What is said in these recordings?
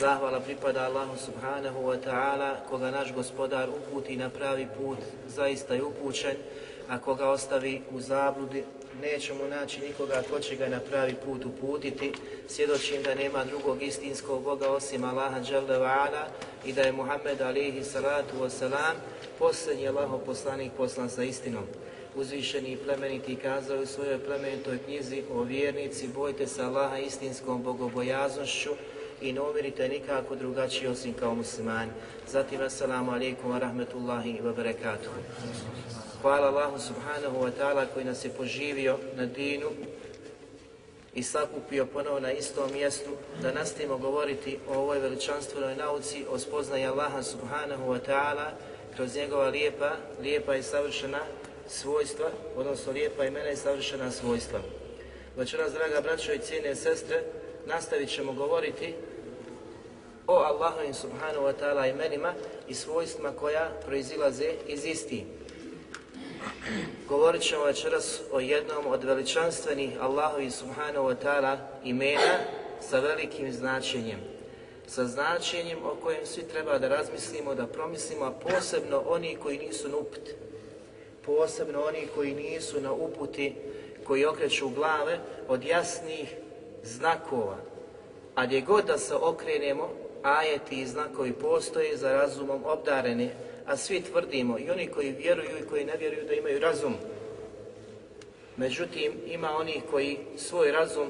Zahvala pripada Allahu subhanahu wa ta'ala, koga naš gospodar uputi na pravi put, zaista je upućen, a koga ostavi u zabludi, nećemo naći nikoga ko će ga na pravi put uputiti, svjedočim da nema drugog istinskog Boga osim Allaha Đalla wa'ala i da je Muhammed alihi salatu wasalam posljednji Allaho poslanik poslan sa istinom. Uzvišeni i plemeniti kazao u svojoj plemenitoj knjizi o vjernici, bojte se Allaha istinskom bogobojaznošću, i ne umirite nikako drugačije osim kao muslimani. Zatim, assalamu alaikum wa rahmetullahi wa barakatuhu. Hvala Allahu subhanahu wa ta'ala koji nas je poživio na dinu i sakupio ponovo na istom mjestu da nastavimo govoriti o ovoj veličanstvenoj nauci, o spoznaji Allaha subhanahu wa ta'ala kroz njegova lijepa, lijepa i savršena svojstva, odnosno lijepa imena i savršena svojstva. Večeras, draga braćo i cijene sestre, nastavit ćemo govoriti o Allahovim subhanahu wa ta'ala imenima i svojstvima koja proizilaze iz isti. Govorit ćemo večeras o jednom od veličanstvenih Allahovi subhanahu wa ta'ala imena sa velikim značenjem. Sa značenjem o kojem svi treba da razmislimo, da promislimo, a posebno oni koji nisu na uput. Posebno oni koji nisu na uputi, koji okreću glave od jasnih znakova. A gdje god da se okrenemo, ajeti i znakovi postoje za razumom obdareni, a svi tvrdimo, i oni koji vjeruju i koji ne vjeruju da imaju razum. Međutim, ima onih koji svoj razum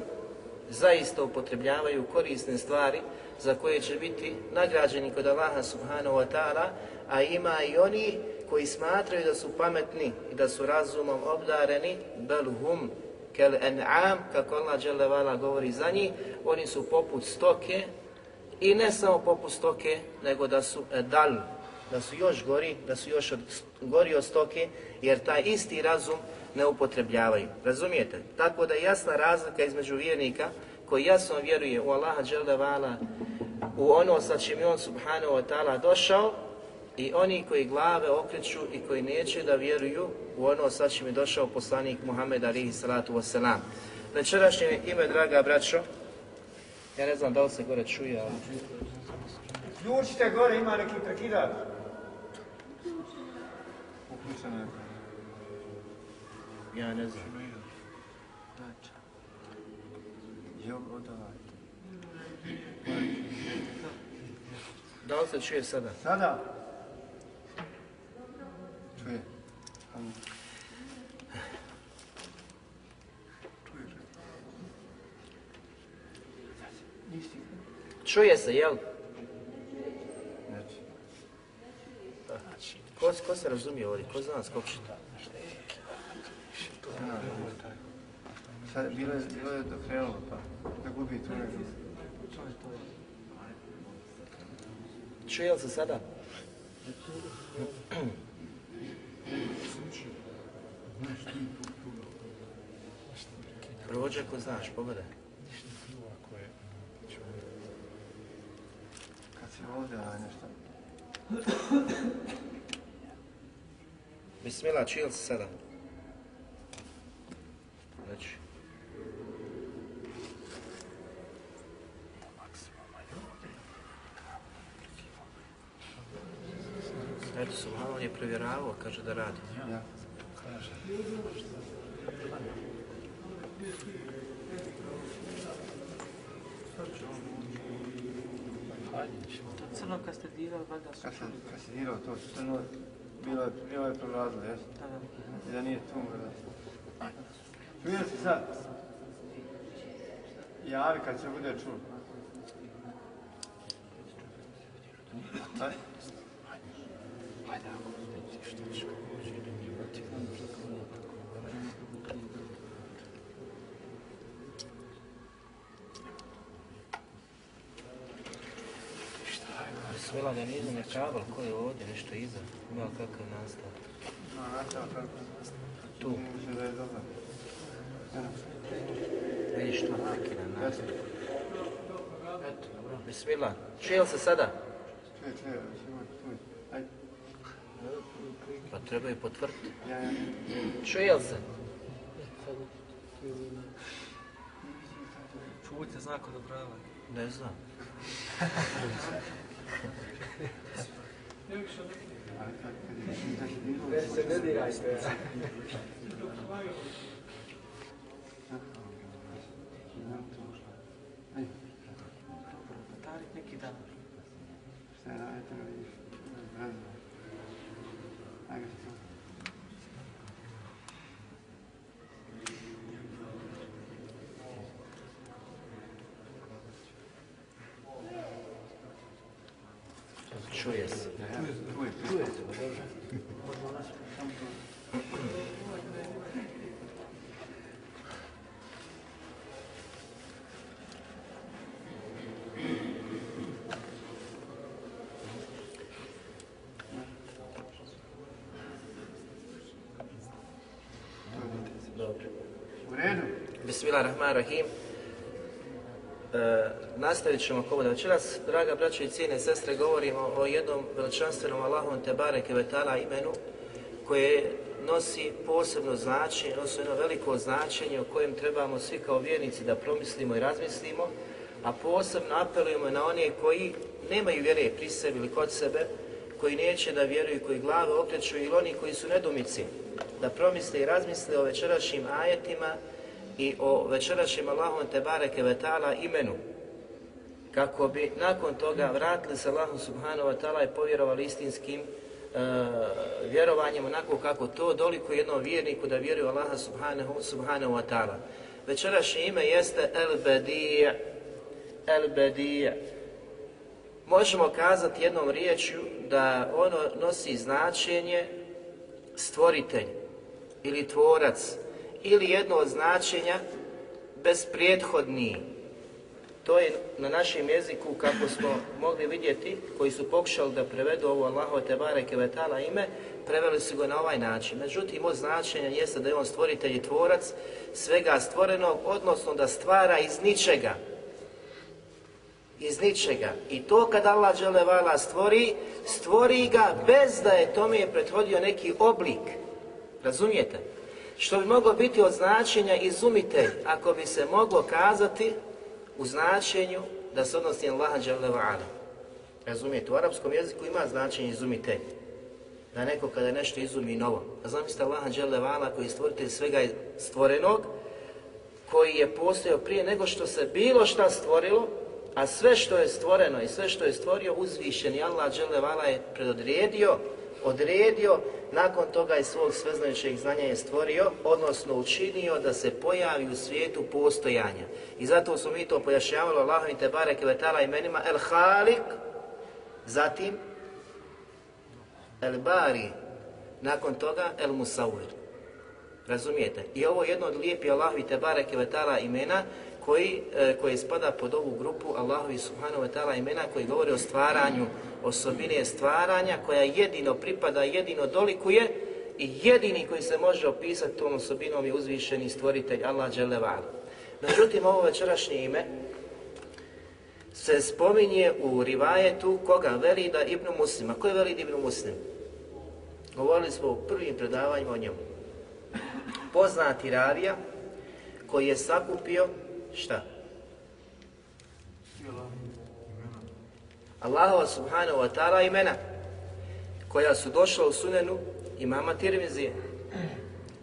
zaista upotrebljavaju korisne stvari za koje će biti nagrađeni kod Allaha subhanahu wa ta'ala, a ima i oni koji smatraju da su pametni i da su razumom obdareni, bel hum kel en'am, kako Allah dželevala govori za njih, oni su poput stoke i ne samo poput stoke, nego da su edal, da su još gori, da su još od, gori od stoke, jer taj isti razum ne upotrebljavaju. Razumijete? Tako da je jasna razlika između vjernika koji jasno vjeruje u Allaha dželevala, u ono sa čim je on subhanahu wa ta'ala došao, i oni koji glave okreću i koji neće da vjeruju u ono sa čim je došao poslanik Muhammed alihi salatu wasalam. Večerašnje ime, draga braćo, ja ne znam da li se gore čuje, ali... Ključite gore, ima neki prekidač. Ja ne znam. Da li se čuje sada? Sada. Čuje. Čuje se, jel? Ko, ko se razumije ovdje? Ko zna nas kako čita? Sad, bilo je, bilo je dok krenulo pa. Da gubi tu neku. Čuje li se sada? Prođe ko znaš, pogledaj. Kad si ovdje, a nešto. Bismillah, čil se sada. Znači. Eto, Subhano je provjeravao, kaže da radi. Ja. Crno kad ste dirali, valjda su Kad si dirao to crno, bilo je, bilo je prolazilo, jesno? da veliki. I da nije tumor, da. Čuje se sad? Javi kad se bude čuo. Ajde. Bismillah, da nije iza kabel, ko je ovdje, nešto iza. Ima kakav nastav. Tu, je vidiš tu prekida nastav. Eto, dobro. Čuje li se sada? Čuje. Pa trebaju potvrditi. Ja, ja. Čuje li se? Čuvajte znak odobravanja. Ne znam. Se ne dirajte. Tarik neki dan. Šta je radite, vidiš? Brzo. Ajde, što? Čuje se. Čuje, čuje. Dobro. U redu? Bismillahirrahmanirrahim. E, nastavit ćemo kovo da večeras, draga braćo i cijene sestre, govorimo o jednom veličanstvenom Allahom Tebare Kevetala imenu koje nosi posebno značenje, nosi jedno veliko značenje o kojem trebamo svi kao vjernici da promislimo i razmislimo, a posebno apelujemo na one koji nemaju vjere pri sebi ili kod sebe, koji neće da vjeruju, koji glave okreću ili oni koji su nedumici, da promisle i razmisle o večerašnjim ajetima i o večerašnjem Allahom Tebareke Vetala imenu, kako bi nakon toga vratili se Allahu Subhanahu wa i povjerovali istinskim e, vjerovanjem onako kako to doliko jednom vjerniku da vjeruje Allaha Subhanahu, Subhanahu wa ta'ala. Večerašnje ime jeste El Bedija. El Bedija. Možemo kazati jednom riječju da ono nosi značenje stvoritelj ili tvorac ili jedno od značenja bezprijethodniji. To je na našem jeziku, kako smo mogli vidjeti, koji su pokušali da prevedu ovo Allaho Tebare Kevetala ime, preveli su ga na ovaj način. Međutim, od značenja jeste da je on stvoritelj i tvorac svega stvorenog, odnosno da stvara iz ničega. Iz ničega. I to kad Allah Đelevala stvori, stvori ga bez da je tome prethodio neki oblik. Razumijete? Što bi moglo biti od značenja izumitelj, ako bi se moglo kazati u značenju da se odnosi Allaha Đalevala. Razumijete? U arapskom jeziku ima značenje izumitelj. Da neko kada nešto izumi novo. A zamislite Allaha Đalevala koji je stvoritelj svega stvorenog, koji je postojao prije nego što se bilo šta stvorilo, a sve što je stvoreno i sve što je stvorio uzvišeni Allah Đelevala je predodredio, odredio, nakon toga iz svog sveznajućeg znanja je stvorio, odnosno učinio da se pojavi u svijetu postojanja. I zato smo mi to pojašnjavali Allahom i Tebare Kvetala imenima El Halik, zatim El Bari, nakon toga El Musawir. Razumijete? I ovo je jedno od lijepi Allahovi Tebare Kvetala imena koji, e, koji spada pod ovu grupu Allahovi Subhanahu ta'ala imena koji govori o stvaranju, osobine stvaranja koja jedino pripada, jedino dolikuje i jedini koji se može opisati tom osobinom je uzvišeni stvoritelj Allah Đelevala. Međutim, ovo večerašnje ime se spominje u rivajetu koga? Velida ibn Muslima. Ko je Velid ibn Muslim? Govorili smo u prvim predavanjima o njemu. Poznati ravija koji je sakupio šta? Allahova subhanahu wa ta'ala imena koja su došla u sunenu imama Tirmizije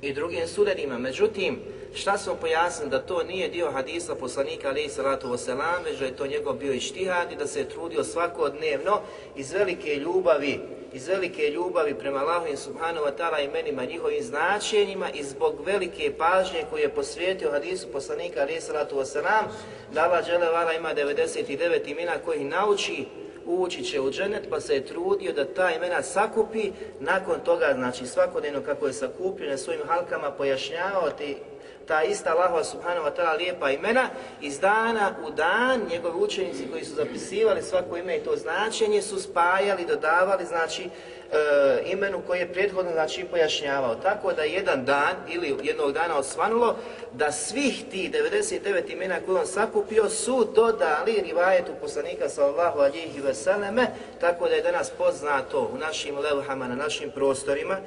i drugim sunenima. Međutim, šta smo pojasnili da to nije dio hadisa poslanika alaihi salatu wasalam, već da je to njegov bio i štihad i da se je trudio svakodnevno iz velike ljubavi iz velike ljubavi prema Allahu i subhanahu wa ta'ala imenima, njihovim značenjima i zbog velike pažnje koju je posvijetio hadisu poslanika alaihi salatu wasalam, da Allah ima 99 imena koji nauči ući će u dženet, pa se je trudio da ta imena sakupi, nakon toga, znači svakodnevno kako je sakupio na svojim halkama, pojašnjavao ti ta ista Allahova subhanahu wa ta'ala lijepa imena, iz dana u dan njegovi učenici koji su zapisivali svako ime i to značenje su spajali, dodavali, znači e, imenu koje je prethodno znači pojašnjavao. Tako da jedan dan ili jednog dana osvanulo da svih tih 99 imena koje on sakupio su dodali rivajetu poslanika sallallahu alihi veseleme, tako da je danas poznato u našim levhama, na našim prostorima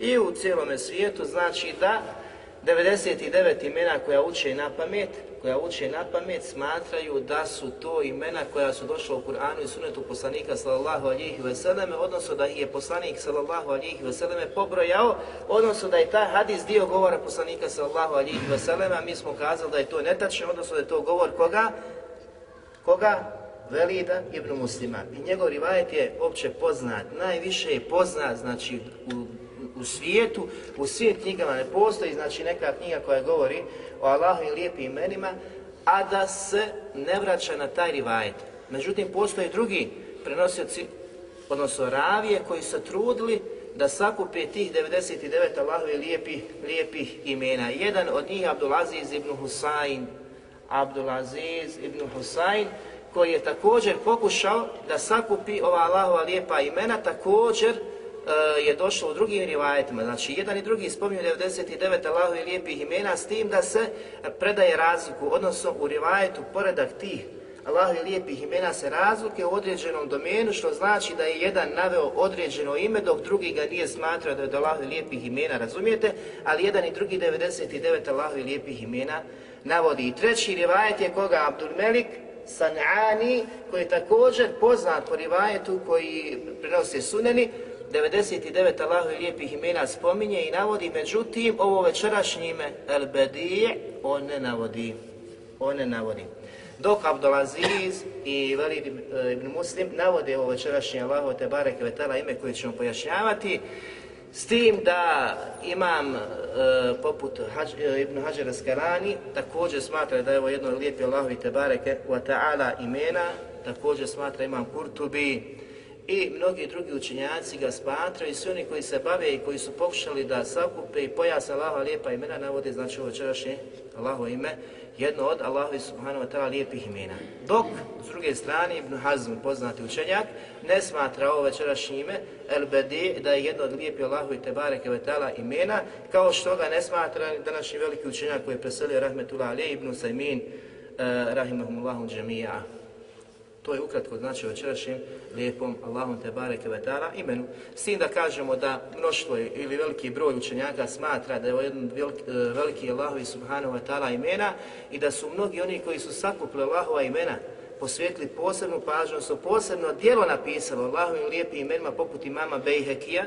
i u cijelome svijetu, znači da 99 imena koja uče na pamet, koja uče na pamet smatraju da su to imena koja su došla u Kur'anu i sunetu poslanika sallallahu alihi veseleme, odnosno da ih je poslanik sallallahu alihi veseleme pobrojao, odnosno da je taj hadis dio govora poslanika sallallahu alihi veseleme, a mi smo kazali da je to netačno, odnosno da je to govor koga? Koga? Velida ibn Muslima. I njegov rivajet je opće poznat, najviše je poznat, znači u u svijetu, u svim knjigama ne postoji znači neka knjiga koja govori o Allahu i lijepim imenima, a da se ne vraća na taj rivajet. Međutim, postoje drugi prenosioci, odnosno ravije, koji su trudili da sakupe tih 99 Allahovi lijepih, lijepih imena. Jedan od njih je Abdulaziz ibn Husayn, Abdulaziz ibn Husayn, koji je također pokušao da sakupi ova Allahova lijepa imena, također je došlo u drugim rivajetima. Znači, jedan i drugi spominju 99 Allahu i lijepih imena s tim da se predaje razliku, odnosno u rivajetu poredak tih Allahu i lijepih imena se razlike u određenom domenu, što znači da je jedan naveo određeno ime, dok drugi ga nije smatrao da je od Allahu i lijepih imena, razumijete? Ali jedan i drugi 99 Allahu i lijepih imena navodi. I treći rivajet je koga? Abdul Melik, San'ani, koji je također poznat po rivajetu koji prenose suneni, 99 Allahovi lijepih imena spominje i navodi, međutim, ovo večerašnje ime El Bedi, on ne navodi. On ne navodi. Dok Abdulaziz i Velid ibn Muslim navode ovo večerašnje Allahove te bareke vetala ime koje ćemo pojašnjavati, s tim da imam e, poput Hađ, e, Ibn Hađar Askarani također smatra da je ovo jedno lijepi Allahovi te bareke wa ta'ala imena, također smatra imam Kurtubi, i mnogi drugi učenjaci ga smatraju i svi oni koji se bave i koji su pokušali da sakupe i pojasa Allaha lijepa imena navode znači ovo večerašnje Allaho ime jedno od Allahu subhanahu wa ta'ala lijepih imena. Dok, s druge strane, Ibn Hazm, poznati učenjak, ne smatra ovo večerašnje ime El Bedi, da je jedno od lijepih Allahu i Tebareke ta'ala imena, kao što ga ne smatra današnji veliki učenjak koji je preselio Rahmetullah Ali ibn Sajmin, uh, rahimahumullahu džemija. To je ukratko znači večerašnjem lijepom Allahom te bareke vetara imenu. S tim da kažemo da mnoštvo ili veliki broj učenjaka smatra da je ovo jedan veliki, e, veliki Allahovi subhanahu wa ta'ala imena i da su mnogi oni koji su sakupili Allahova imena posvijetili posebnu pažnju, su posebno dijelo napisalo Allahovim lijepim imenima poput imama Bejhekija,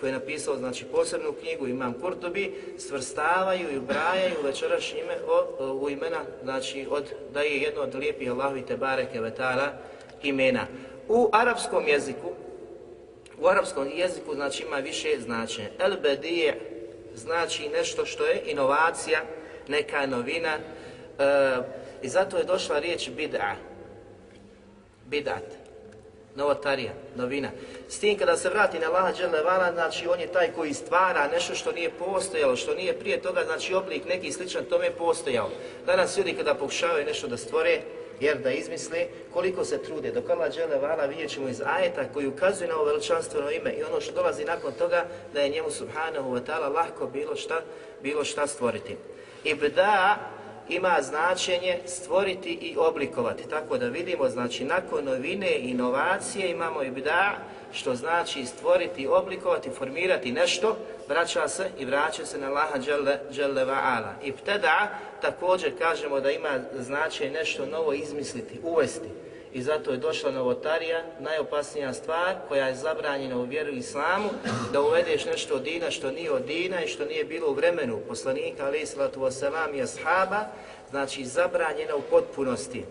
koji je napisao znači posebnu knjigu Imam Kurtobi, svrstavaju i ubrajaju večerašnje ime o, u imena, znači od, da je jedno od lijepih Allahovi Tebareke Vetara imena. U arapskom jeziku, u arapskom jeziku znači ima više značenja. El bedije znači nešto što je inovacija, neka novina e, i zato je došla riječ bid'a. Bid'at novotarija, novina. S tim kada se vrati na Allaha Đelevala, znači on je taj koji stvara nešto što nije postojalo, što nije prije toga, znači oblik neki sličan tome postojao. Danas ljudi kada pokušavaju nešto da stvore, jer da izmisle koliko se trude. Dok Allah Đelevala vidjet ćemo iz ajeta koji ukazuje na ovo veličanstveno ime i ono što dolazi nakon toga da je njemu subhanahu wa ta'ala lahko bilo šta, bilo šta stvoriti. Ibda ima značenje stvoriti i oblikovati. Tako da vidimo, znači nakon novine i inovacije imamo i bda, što znači stvoriti, oblikovati, formirati nešto, vraća se i vraća se na Allaha dželle, dželle va'ala. Ibtada također kažemo da ima značaj nešto novo izmisliti, uvesti. I zato je došla novotarija, najopasnija stvar koja je zabranjena u vjeru islamu, da uvedeš nešto od dina što nije od dina i što nije bilo u vremenu poslanika, alaih salatu wasalam i ashaba, znači zabranjena u potpunosti.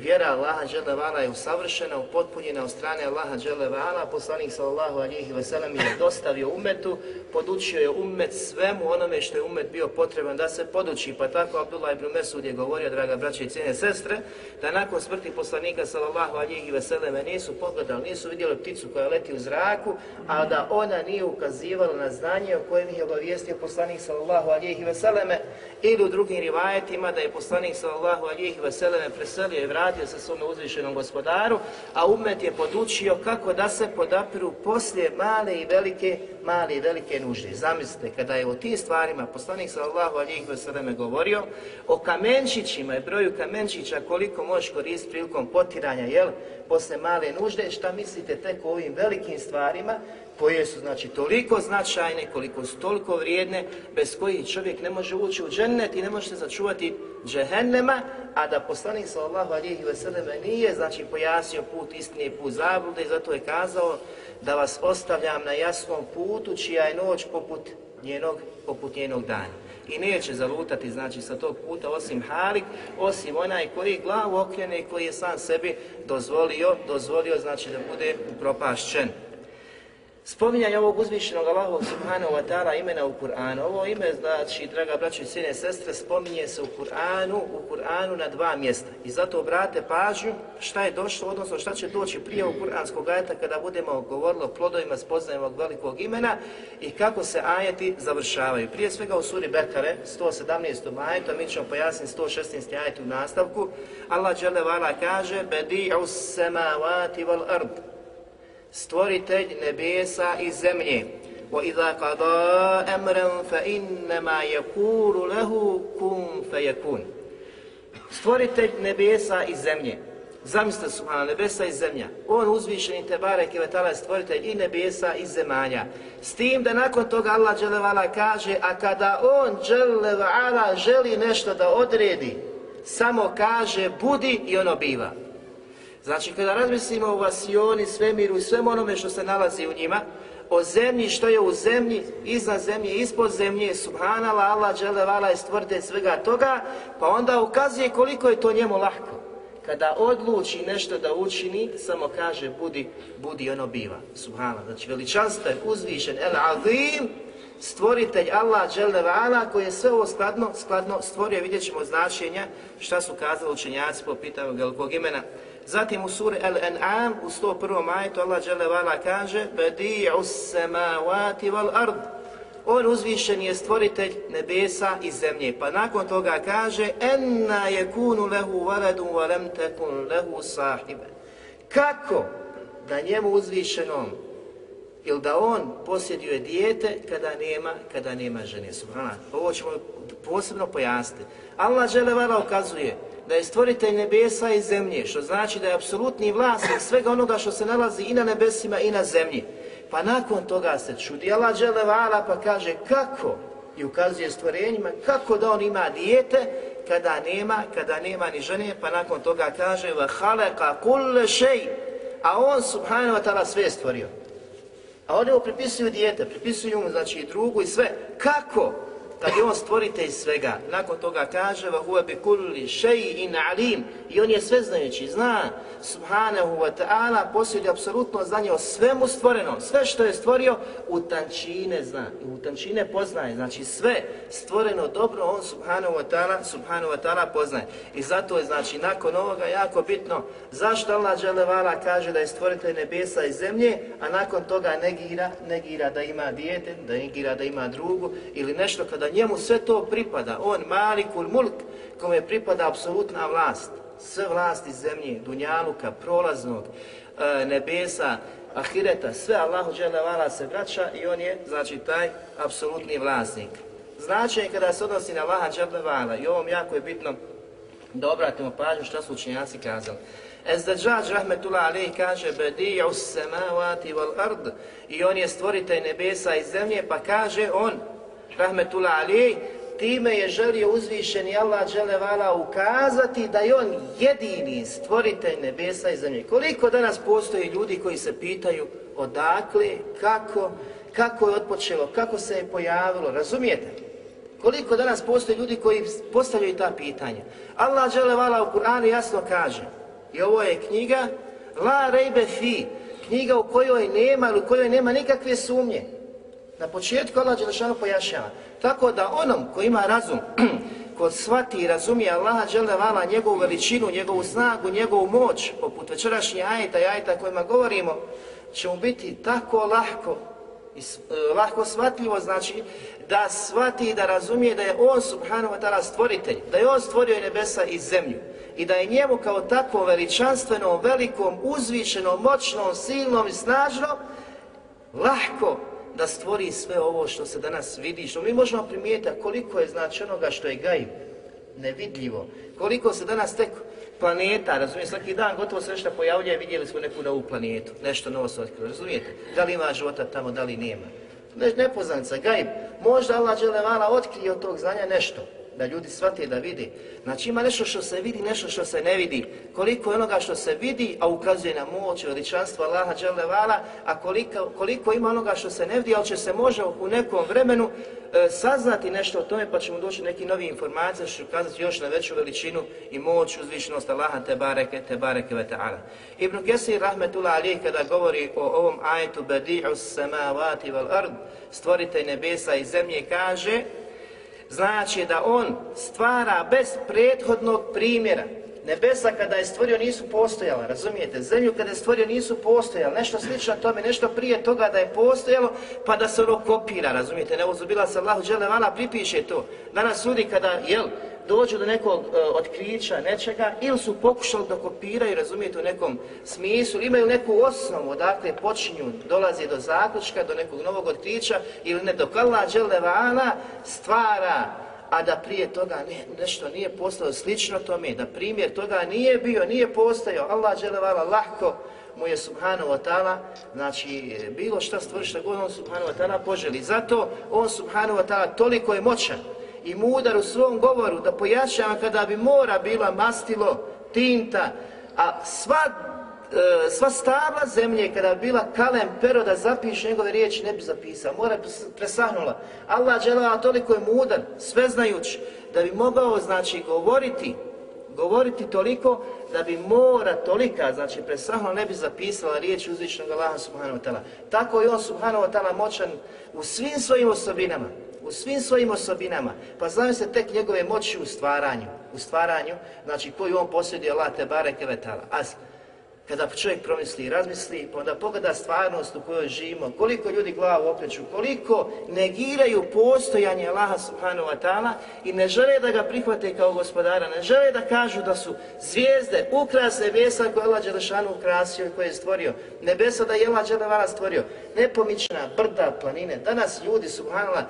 Vjera Allaha dželevala je usavršena, upotpunjena od strane Allaha dželevala, poslanik sallallahu alihi wasallam je dostavio umetu, podučio je umet svemu onome što je umet bio potreban da se poduči, pa tako Abdullah ibn Mesud je govorio, draga braće i cijene sestre, da nakon smrti poslanika sallallahu alihi wasallam nisu pogledali, nisu vidjeli pticu koja leti u zraku, a da ona nije ukazivala na znanje o kojem je obavijestio poslanik sallallahu alihi wasallam ili u drugim rivajetima da je poslanik sallallahu alihi wasallam preselio i vratio se svome uzvišenom gospodaru, a umet je podučio kako da se podapiru poslije male i velike, male i velike nužde. Zamislite, kada je o tim stvarima poslanik sallallahu alihi wasallam govorio, o kamenčićima i broju kamenčića koliko možeš koristiti prilikom potiranja, jel, posle male nužde, šta mislite tek o ovim velikim stvarima koje su znači toliko značajne, koliko su toliko vrijedne, bez kojih čovjek ne može ući u džennet i ne može se začuvati džehennema, a da poslanik sallallahu alihi wasallam nije znači pojasnio put istine i put zablude i zato je kazao da vas ostavljam na jasnom putu čija je noć poput njenog, poput njenog dana. I neće zalutati znači sa tog puta osim Halik, osim onaj koji glavu okrene i koji je sam sebi dozvolio, dozvolio znači da bude upropašćen. Spominjanje ovog uzvišenog Allahovog subhanahu wa ta'ala imena u Kur'anu. Ovo ime, znači, draga braćo i sine sestre, spominje se u Kur'anu, u Kur'anu na dva mjesta. I zato obrate pažnju šta je došlo, odnosno šta će doći prije u Kur'anskog ajeta kada budemo govorili o plodovima spoznajem velikog imena i kako se ajeti završavaju. Prije svega u suri Bekare, 117. ajetu, a mi ćemo pojasniti 116. ajet u nastavku. Allah dželle kaže: "Bedi'us samawati wal ard." stvoritelj nebesa i zemlje. وَإِذَا قَضَى أَمْرًا فَإِنَّمَا يَقُولُ لَهُ كُنْ فَيَكُونَ Stvoritelj nebesa i zemlje. Zamislite subhana, nebesa i zemlja. On uzvišeni te barek i vetala je stvoritelj i nebesa i zemalja. S tim da nakon toga Allah dželevala kaže, a kada on dželevala želi nešto da odredi, samo kaže budi i ono biva. Znači, kada razmislimo o vasioni, svemiru i svemu onome što se nalazi u njima, o zemlji, što je u zemlji, iznad zemlje, ispod zemlje, subhanala, Allah, dželevala je stvrde svega toga, pa onda ukazuje koliko je to njemu lahko. Kada odluči nešto da učini, samo kaže budi, budi ono biva. Subhana. Znači veličanstven, uzvišen, el azim, stvoritelj Allah dželevala koji je sve ovo skladno, skladno stvorio, vidjet ćemo značenja šta su kazali učenjaci po pitanju velikog imena. Zatim u suri Al-An'am u 101. majetu Allah dželevala kaže Badi'u samavati wal ard On uzvišen je stvoritelj nebesa i zemlje. Pa nakon toga kaže Enna yakunu lehu waladun wa lam takun lehu sahiba. Kako da njemu uzvišenom ili da on posjeduje dijete kada nema, kada nema žene. Subhanallah. Ovo ćemo posebno pojasniti. Allah dželevala ukazuje da je stvoritelj nebesa i zemlje, što znači da je apsolutni vlasnik svega onoga što se nalazi i na nebesima i na zemlji. Pa nakon toga se čudi Allah dželevala pa kaže kako i ukazuje stvorenjima kako da on ima dijete kada nema, kada nema ni žene, pa nakon toga kaže va khalaqa kull shay a on subhanahu wa ta'ala sve stvorio. A oni mu pripisuju dijete, pripisuju mu znači i drugu i sve. Kako? Kad je on stvoritelj svega, nakon toga kaže bi kulli shay'in alim. I on je sveznajući, zna. Subhanahu wa ta'ala posjeduje apsolutno znanje o svemu stvorenom, sve što je stvorio u tančine zna, u tančine poznaje, znači sve stvoreno dobro on subhanahu wa ta'ala subhanahu wa ta'ala poznaje. I zato je znači nakon ovoga jako bitno zašto Allah dželevala kaže da je stvoritelj nebesa i zemlje, a nakon toga negira, negira da ima dijete, da negira da ima drugu ili nešto kada njemu sve to pripada, on malikul mulk, kome pripada apsolutna vlast, sve vlasti zemlje, dunjaluka, prolaznog, e, nebesa, ahireta, sve Allahu dželevala se vraća i on je, znači, taj apsolutni vlasnik. Značaj kada se odnosi na Allaha dželevala, i ovom jako je bitno da obratimo pažnju šta su učenjaci kazali. Ezdađađ rahmetullah alejhi kaže Bedi'u samavati wal ard i on je stvoritelj nebesa i zemlje pa kaže on rahmetullah alejhi time je želio uzvišeni Allah dželevala ukazati da je on jedini stvoritelj nebesa i zemlje. Koliko danas postoji ljudi koji se pitaju odakle, kako, kako je otpočelo, kako se je pojavilo, razumijete? Koliko danas postoji ljudi koji postavljaju ta pitanja? Allah dželevala u Kur'anu jasno kaže i ovo je knjiga La rejbe fi, knjiga u kojoj nema, u kojoj nema nikakve sumnje. Na početku Allah Đelešanu pojašnjava. Tako da onom ko ima razum, ko shvati i razumije Allaha Đelevala, njegovu veličinu, njegovu snagu, njegovu moć, poput večerašnjih ajeta i ajeta kojima govorimo, će mu biti tako lahko i e, lahko shvatljivo, znači da shvati i da razumije da je on subhanahu wa ta'ala stvoritelj, da je on stvorio i nebesa i zemlju i da je njemu kao tako veličanstvenom, velikom, uzvišenom, moćnom, silnom i snažnom lahko da stvori sve ovo što se danas vidi, što mi možemo primijetiti koliko je znači onoga što je gaib, nevidljivo, koliko se danas tek planeta, razumijete, svaki dan gotovo se nešto pojavljuje, vidjeli smo neku novu planetu, nešto novo se otkrilo, razumijete, da li ima života tamo, da li nema. Ne, nepoznanica, gaib, možda Allah Đelevala otkrije od tog znanja nešto, da ljudi shvate da vidi. Znači ima nešto što se vidi, nešto što se ne vidi. Koliko je onoga što se vidi, a ukazuje na moć, veličanstvo Allaha Đelevala, a koliko, koliko ima onoga što se ne vidi, ali će se može u nekom vremenu e, saznati nešto o tome, pa ćemo doći do nekih novih informacija, što će ukazati još na veću veličinu i moć, uzvišenost Allaha te bareke, te bareke ve ta'ala. Ibn Kesir rahmetullah alijih kada govori o ovom ajetu Badi'u samavati wal ard, stvoritelj nebesa i zemlje, kaže znači da on stvara bez prethodnog primjera. Nebesa kada je stvorio nisu postojala, razumijete? Zemlju kada je stvorio nisu postojala, nešto slično tome, nešto prije toga da je postojalo, pa da se ono kopira, razumijete? Ne uzubila se Allahu dželevala, pripiše to. Danas ljudi kada, jel, dođu do nekog e, otkrića, nečega, ili su pokušali da kopiraju, razumijete, u nekom smislu, imaju neku osnovu, odakle počinju, dolazi do zaključka, do nekog novog otkrića, ili ne, dok Allah dželevala stvara a da prije toga ne, nešto nije postalo slično tome, da primjer toga nije bio, nije postojao, Allah dželevala lahko mu je subhanahu wa ta'ala, znači bilo šta stvori šta god on subhanahu wa ta'ala poželi. Zato on subhanahu wa ta'ala toliko je moćan i mudar u svom govoru da pojašnjava kada bi mora bila mastilo, tinta, a sva e, sva stabla zemlje kada bi bila kalem pero da zapiše njegove riječi ne bi zapisao, mora bi presahnula. Allah dželala toliko je mudar, sveznajući, da bi mogao znači govoriti govoriti toliko da bi mora tolika, znači presahnula ne bi zapisala riječ uzvišenog Allaha subhanahu wa ta'ala. Tako je on subhanahu wa ta'ala moćan u svim svojim osobinama, u svim svojim osobinama. Pa znaju se tek njegove moći u stvaranju, u stvaranju, znači koju on posjeduje Allah te bareke ve ta'ala. A kada čovjek promisli i razmisli, pa onda pogleda stvarnost u kojoj živimo, koliko ljudi glavu okreću, koliko negiraju postojanje Allaha subhanahu wa ta'ala i ne žele da ga prihvate kao gospodara, ne žele da kažu da su zvijezde, ukras nebesa koje je Allah Đelešanu ukrasio i koje je stvorio, nebesa da je Allah Đelešanu stvorio, nepomična brda, planine. Danas ljudi, subhanallah,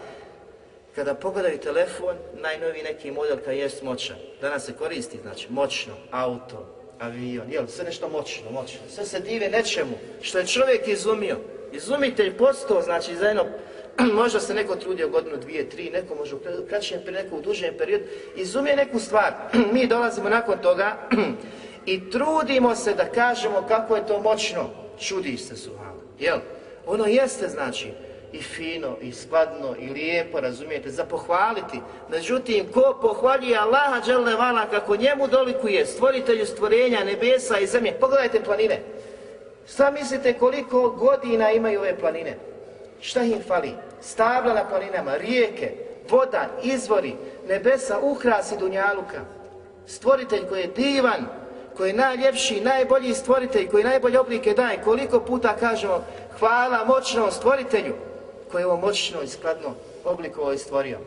kada pogledaju telefon, najnoviji neki model kad jest moćan. Danas se koristi, znači, moćno, auto, avion, jel, sve nešto moćno, moćno. Sve se dive nečemu što je čovjek izumio. Izumitelj postao, znači, za jedno, možda se neko trudio godinu, dvije, tri, neko može u kra- kraćem, pri neko u dužem periodu, izumije neku stvar. Mi dolazimo nakon toga i trudimo se da kažemo kako je to moćno. Čudiš se, suhala, jel? Ono jeste, znači, i fino, i skladno, i lijepo, razumijete, za pohvaliti. Međutim, ko pohvaljuje Allaha dželle kako njemu dolikuje, stvoritelju stvorenja, nebesa i zemlje. Pogledajte planine. Šta mislite koliko godina imaju ove planine? Šta im fali? Stabla na planinama, rijeke, voda, izvori, nebesa, ukrasi Dunjaluka. Stvoritelj koji je divan, koji je najljepši, najbolji stvoritelj, koji najbolje oblike daje. Koliko puta kažemo hvala moćnom stvoritelju koji je ovo moćno i skladno oblikovao i stvorio.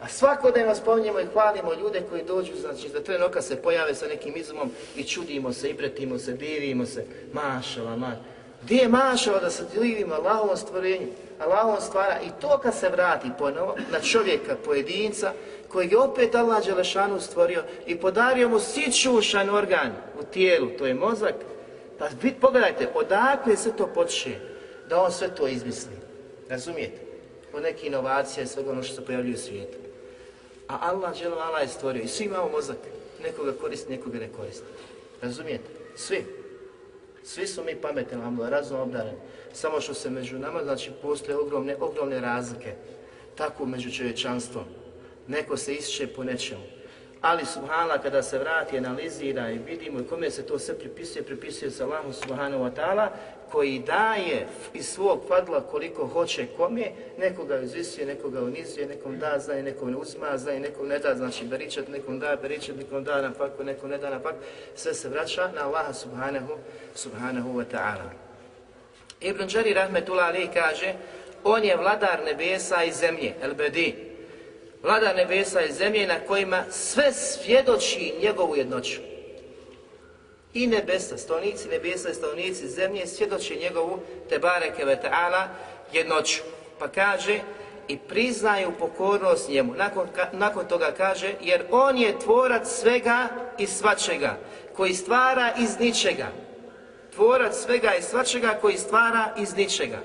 A svakodnevno spominjemo i hvalimo ljude koji dođu, znači za tren oka se pojave sa nekim izumom i čudimo se, i bretimo se, divimo se. Mašala, ma. Gdje je mašala da se divimo Allahovom stvorenju? Allah stvara i to kad se vrati ponovo na čovjeka, pojedinca, kojeg je opet Allah Đelešanu stvorio i podario mu sićušan organ u tijelu, to je mozak, pa pogledajte, odakle se to počne da on sve to izmisli. Razumijete? O neke inovacije i svega ono što se pojavljuje u svijetu. A Allah Đelešanu je stvorio i svi imamo mozak. Nekoga koristi, nekoga ne koristi. Razumijete? Svi. Svi su mi pametni, alhamdulillah, razum obdareni. Samo što se među nama, znači, postoje ogromne, ogromne razlike. Tako među čovječanstvom. Neko se ističe po nečemu. Ali subhanallah kada se vrati, analizira i vidimo i kome se to sve pripisuje, pripisuje se Allahu subhanahu wa ta'ala koji daje iz svog fadla koliko hoće kome, nekoga izvisuje, nekoga unizuje, nekom da znanje, nekom ne uzma znanje, nekom ne da, znači beričat, nekom da beričat, nekom da na faku, nekom ne da na sve se vraća na Allaha subhanahu, subhanahu wa ta'ala. Ibn Đari rahmetullah alaih kaže, on je vladar nebesa i zemlje, el bedi, vladar nebesa i zemlje na kojima sve svjedoči njegovu jednoću. I nebesa, stolnici nebesa i stolnici zemlje svjedoči njegovu te bareke ve ta'ala jednoću. Pa kaže i priznaju pokornost njemu. Nakon, ka, nakon toga kaže jer on je tvorac svega i svačega koji stvara iz ničega. Tvorac svega i svačega koji stvara iz ničega.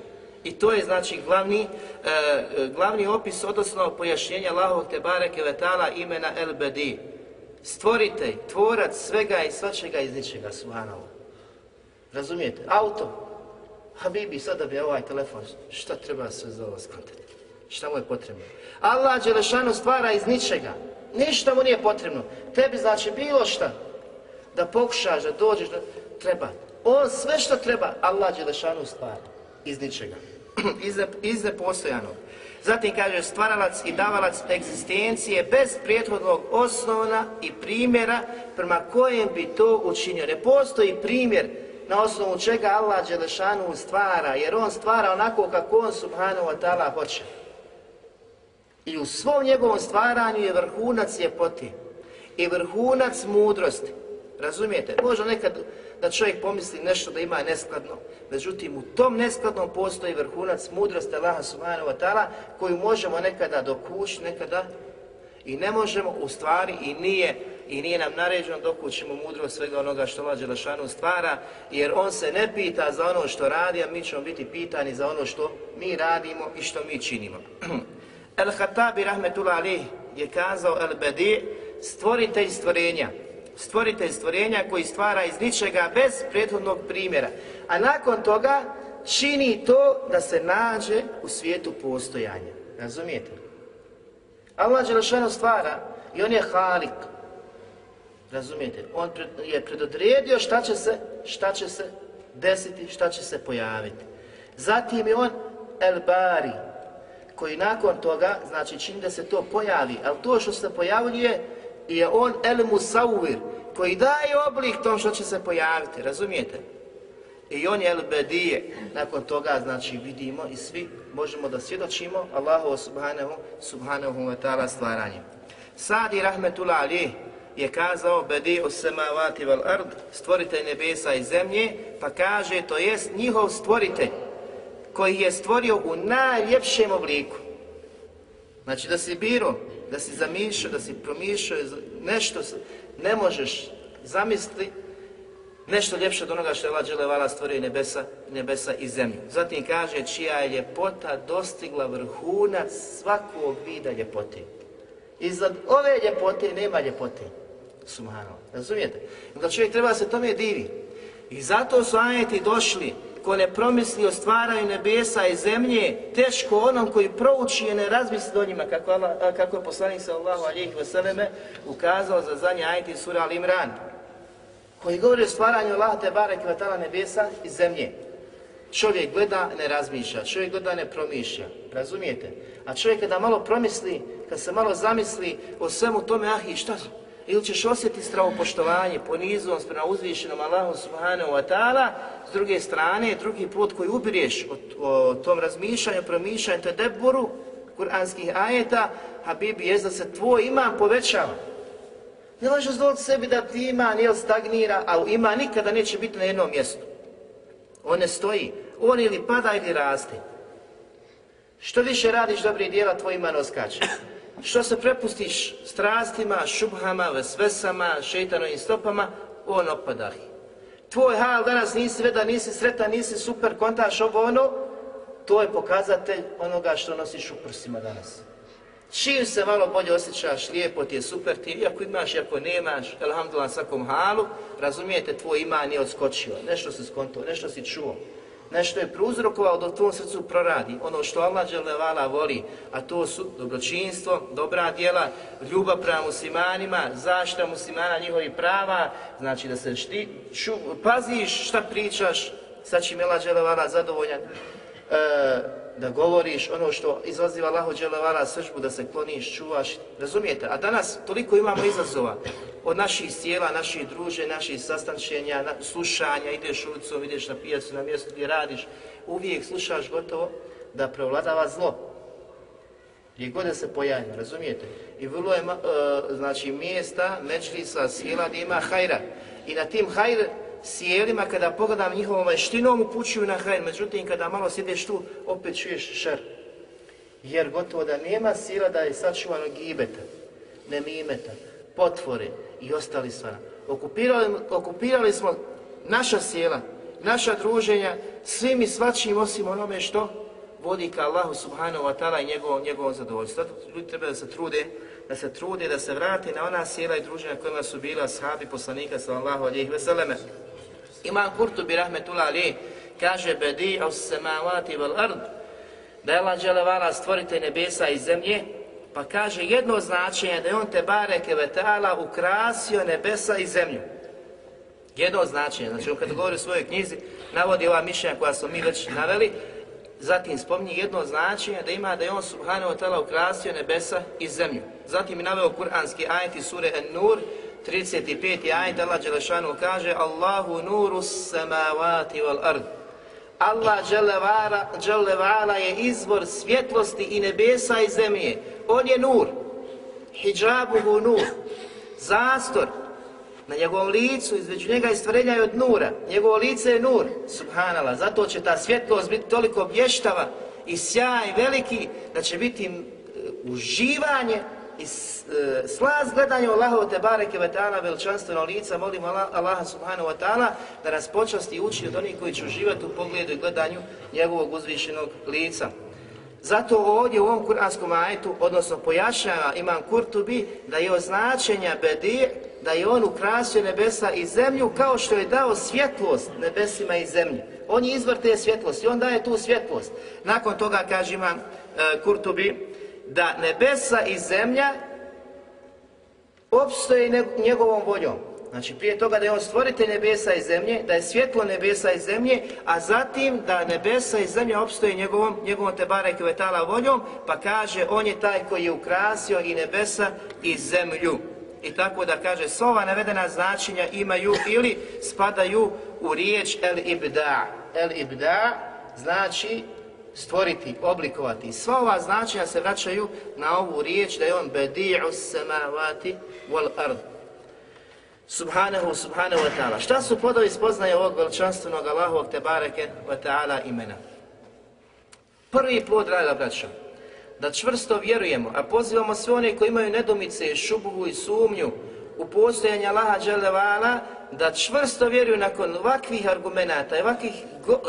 I to je znači glavni, e, glavni opis, odnosno pojašnjenja Allahovog te bareke ve ta'ala imena El Bedi. Stvoritelj, tvorac svega i svačega iz ničega, subhanallah. Razumijete? Auto. Habibi, sada bi ovaj telefon, šta treba sve za ovo skontati? Šta mu je potrebno? Allah Đelešanu stvara iz ničega. Ništa mu nije potrebno. Tebi znači bilo šta. Da pokušaš, da dođeš, da treba. On sve što treba, Allah Đelešanu stvara. Iz ničega. iz, ne. Zatim kaže stvaralac i davalac egzistencije bez prethodnog osnovna i primjera prema kojem bi to učinio. Ne postoji primjer na osnovu čega Allah Đelešanu stvara, jer on stvara onako kako on subhanahu wa ta'ala hoće. I u svom njegovom stvaranju je vrhunac ljepote i vrhunac mudrosti. Razumijete? Možda nekad da čovjek pomisli nešto da ima neskladno, međutim u tom neskladnom postoji vrhunac mudrosti Allaha subhanahu wa ta'ala koju možemo nekada dokući, nekada i ne možemo u stvari i nije i nije nam naređeno dok učimo mudro svega onoga što Allah Đelešanu stvara, jer on se ne pita za ono što radi, a mi ćemo biti pitani za ono što mi radimo i što mi činimo. El-Hatabi rahmetullah alih je kazao El-Bedi, stvoritelj stvorenja, stvoritelj stvorenja koji stvara iz ničega bez prethodnog primjera. A nakon toga čini to da se nađe u svijetu postojanja. Razumijete? Allah Đelešanu stvara i on je Halik. Razumijete? On je predodredio šta će se, šta će se desiti, šta će se pojaviti. Zatim je on El Bari, koji nakon toga, znači čini da se to pojavi, ali to što se pojavljuje je on El Musawir, koji daje oblik tom što će se pojaviti, razumijete? I on je El Bedije, nakon toga, znači vidimo i svi možemo da svjedočimo Allahu subhanahu, subhanahu wa ta'ala stvaranjem. Sadi rahmetullah alih je kazao Bedi u semavati val ard, stvoritelj nebesa i zemlje, pa kaže to jest njihov stvoritelj koji je stvorio u najljepšem obliku. Znači da si biro, da si zamišljao, da si promišljao nešto, ne možeš zamisli nešto ljepše od onoga što je Allah Đelevala stvorio nebesa, nebesa i zemlju. Zatim kaže čija je ljepota dostigla vrhunac svakog vida ljepote. Iznad ove ljepote nema ljepote. Subhano. Razumijete? Da čovjek treba se tome divi. I zato su ajeti došli ko ne promisli o stvaranju nebesa i zemlje, teško onom koji prouči i ne razmisli o njima, kako, Allah, kako je poslanik sallahu alijih vseleme ukazao za zadnje ajeti sura Al Imran, koji govori o stvaranju Allah te barek vatala nebesa i zemlje. Čovjek gleda, ne razmišlja, čovjek gleda, ne promišlja, razumijete? A čovjek kada malo promisli, kad se malo zamisli o svemu tome, ah i šta ili ćeš osjetiti stravopoštovanje, poniznost prema uzvišenom Allahu subhanahu wa ta'ala, s druge strane, drugi put koji ubireš o, o tom razmišljanju, promišljanju, te deboru kuranskih ajeta, Habibi, je da se tvoj iman povećava. Ne možeš dozvoliti sebi da ti iman jel stagnira, a ima nikada neće biti na jednom mjestu. On ne stoji. On ili pada ili raste. Što više radiš dobrih dijela, tvoj iman oskače. Što se prepustiš strastima, šubhama, vesvesama, šeitanovim stopama, on opada. Tvoj hal danas nisi vedan, nisi sretan, nisi super, kontaš ovo ono, to je pokazatelj onoga što nosiš u prsima danas. Čim se malo bolje osjećaš, lijepo ti je, super ti je, iako imaš, iako nemaš, elhamdulillah svakom halu, razumijete, tvoj iman je odskočio, nešto si skonto, nešto si čuo, nešto je prouzrokovao da u tvom srcu proradi, ono što Allah dželevala voli, a to su dobročinstvo, dobra djela, ljubav prema muslimanima, zaštita muslimana njihovih prava, znači da se šti, ču, paziš šta pričaš, sa čim je Allah dželevala zadovoljan, e, da govoriš ono što izaziva Allahu dželevala sržbu, da se kloniš, čuvaš, razumijete? A danas toliko imamo izazova od naših sjela, naših druže, naših sastančenja, na, slušanja, ideš ulicom, ideš na pijacu, na mjestu gdje radiš, uvijek slušaš gotovo da prevladava zlo. Gdje god se pojavimo, razumijete? I vrlo je, e, znači, mjesta, međlisa, sjela gdje ima hajra. I na tim hajr sjelima kada pogledam njihovom veštinom upućuju na hajr, međutim kada malo sjedeš tu opet čuješ šer. Jer gotovo da nema sila da je sačuvano gibeta, nemimeta, potvore i ostali stvari. Okupirali, okupirali smo naša sjela, naša druženja, svim i svačim osim onome što vodi ka Allahu subhanahu wa ta'ala i njegovom, njegovom zadovoljstvu. Ljudi treba da se trude da se trude da se vrati na ona sjela i druženja kojima su bila ashabi poslanika sallallahu alejhi ve selleme. Imam Kurtubi rahmetullah ali kaže bedi aus samawati wal ard da je Allah stvorite nebesa i zemlje pa kaže jedno značenje da je on te bareke ve ta'ala ukrasio nebesa i zemlju. Jedno značenje, znači on kad govori u svojoj knjizi navodi ova mišljenja koja smo mi već naveli, zatim spominje jedno značenje da ima da je on subhanahu wa ta'ala ukrasio nebesa i zemlju. Zatim je naveo kuranski ajet iz sure An-Nur, 35. ajet Allah Đelešanu kaže Allahu nuru samavati wal ard. Allah Đelevala je izvor svjetlosti i nebesa i zemlje. On je nur. Hijabuhu nur. Zastor na njegovom licu, između njega i stvorenja je od nura. Njegovo lice je nur, subhanallah. Zato će ta svjetlost biti toliko obještava i sjaj veliki da će biti e, uživanje i e, slaz gledanja Allahov te bareke ve ta'ala veličanstveno lica, molim Allaha subhanahu wa ta'ala da nas počasti uči od onih koji će uživati u pogledu i gledanju njegovog uzvišenog lica. Zato ovdje u ovom kuranskom ajetu, odnosno pojašnjava Imam Kurtubi, da je označenja Bedir, da je on ukrasio nebesa i zemlju kao što je dao svjetlost nebesima i zemlji. On je izvor te svjetlosti, on daje tu svjetlost. Nakon toga kaže Imam e, Kurtubi, da nebesa i zemlja opstoje njegovom voljom. Znači prije toga da je on stvoritelj nebesa i zemlje, da je svjetlo nebesa i zemlje, a zatim da nebesa i zemlja opstoje njegovom, njegovom tebare kvetala voljom, pa kaže on je taj koji je ukrasio i nebesa i zemlju. I tako da kaže, sva navedena značenja imaju ili spadaju u riječ el ibda. El ibda znači stvoriti, oblikovati. Sva ova značenja se vraćaju na ovu riječ da je on bedi'u samavati wal ard. Subhanahu, subhanahu wa ta'ala. Šta su podovi spoznaje ovog veličanstvenog Allahovog te bareke wa ta'ala imena? Prvi plod, draga braća, da čvrsto vjerujemo, a pozivamo sve one koji imaju nedomice, šubuhu i sumnju u postojanje Allaha dželevala, da čvrsto vjeruju nakon ovakvih argumenata i ovakvih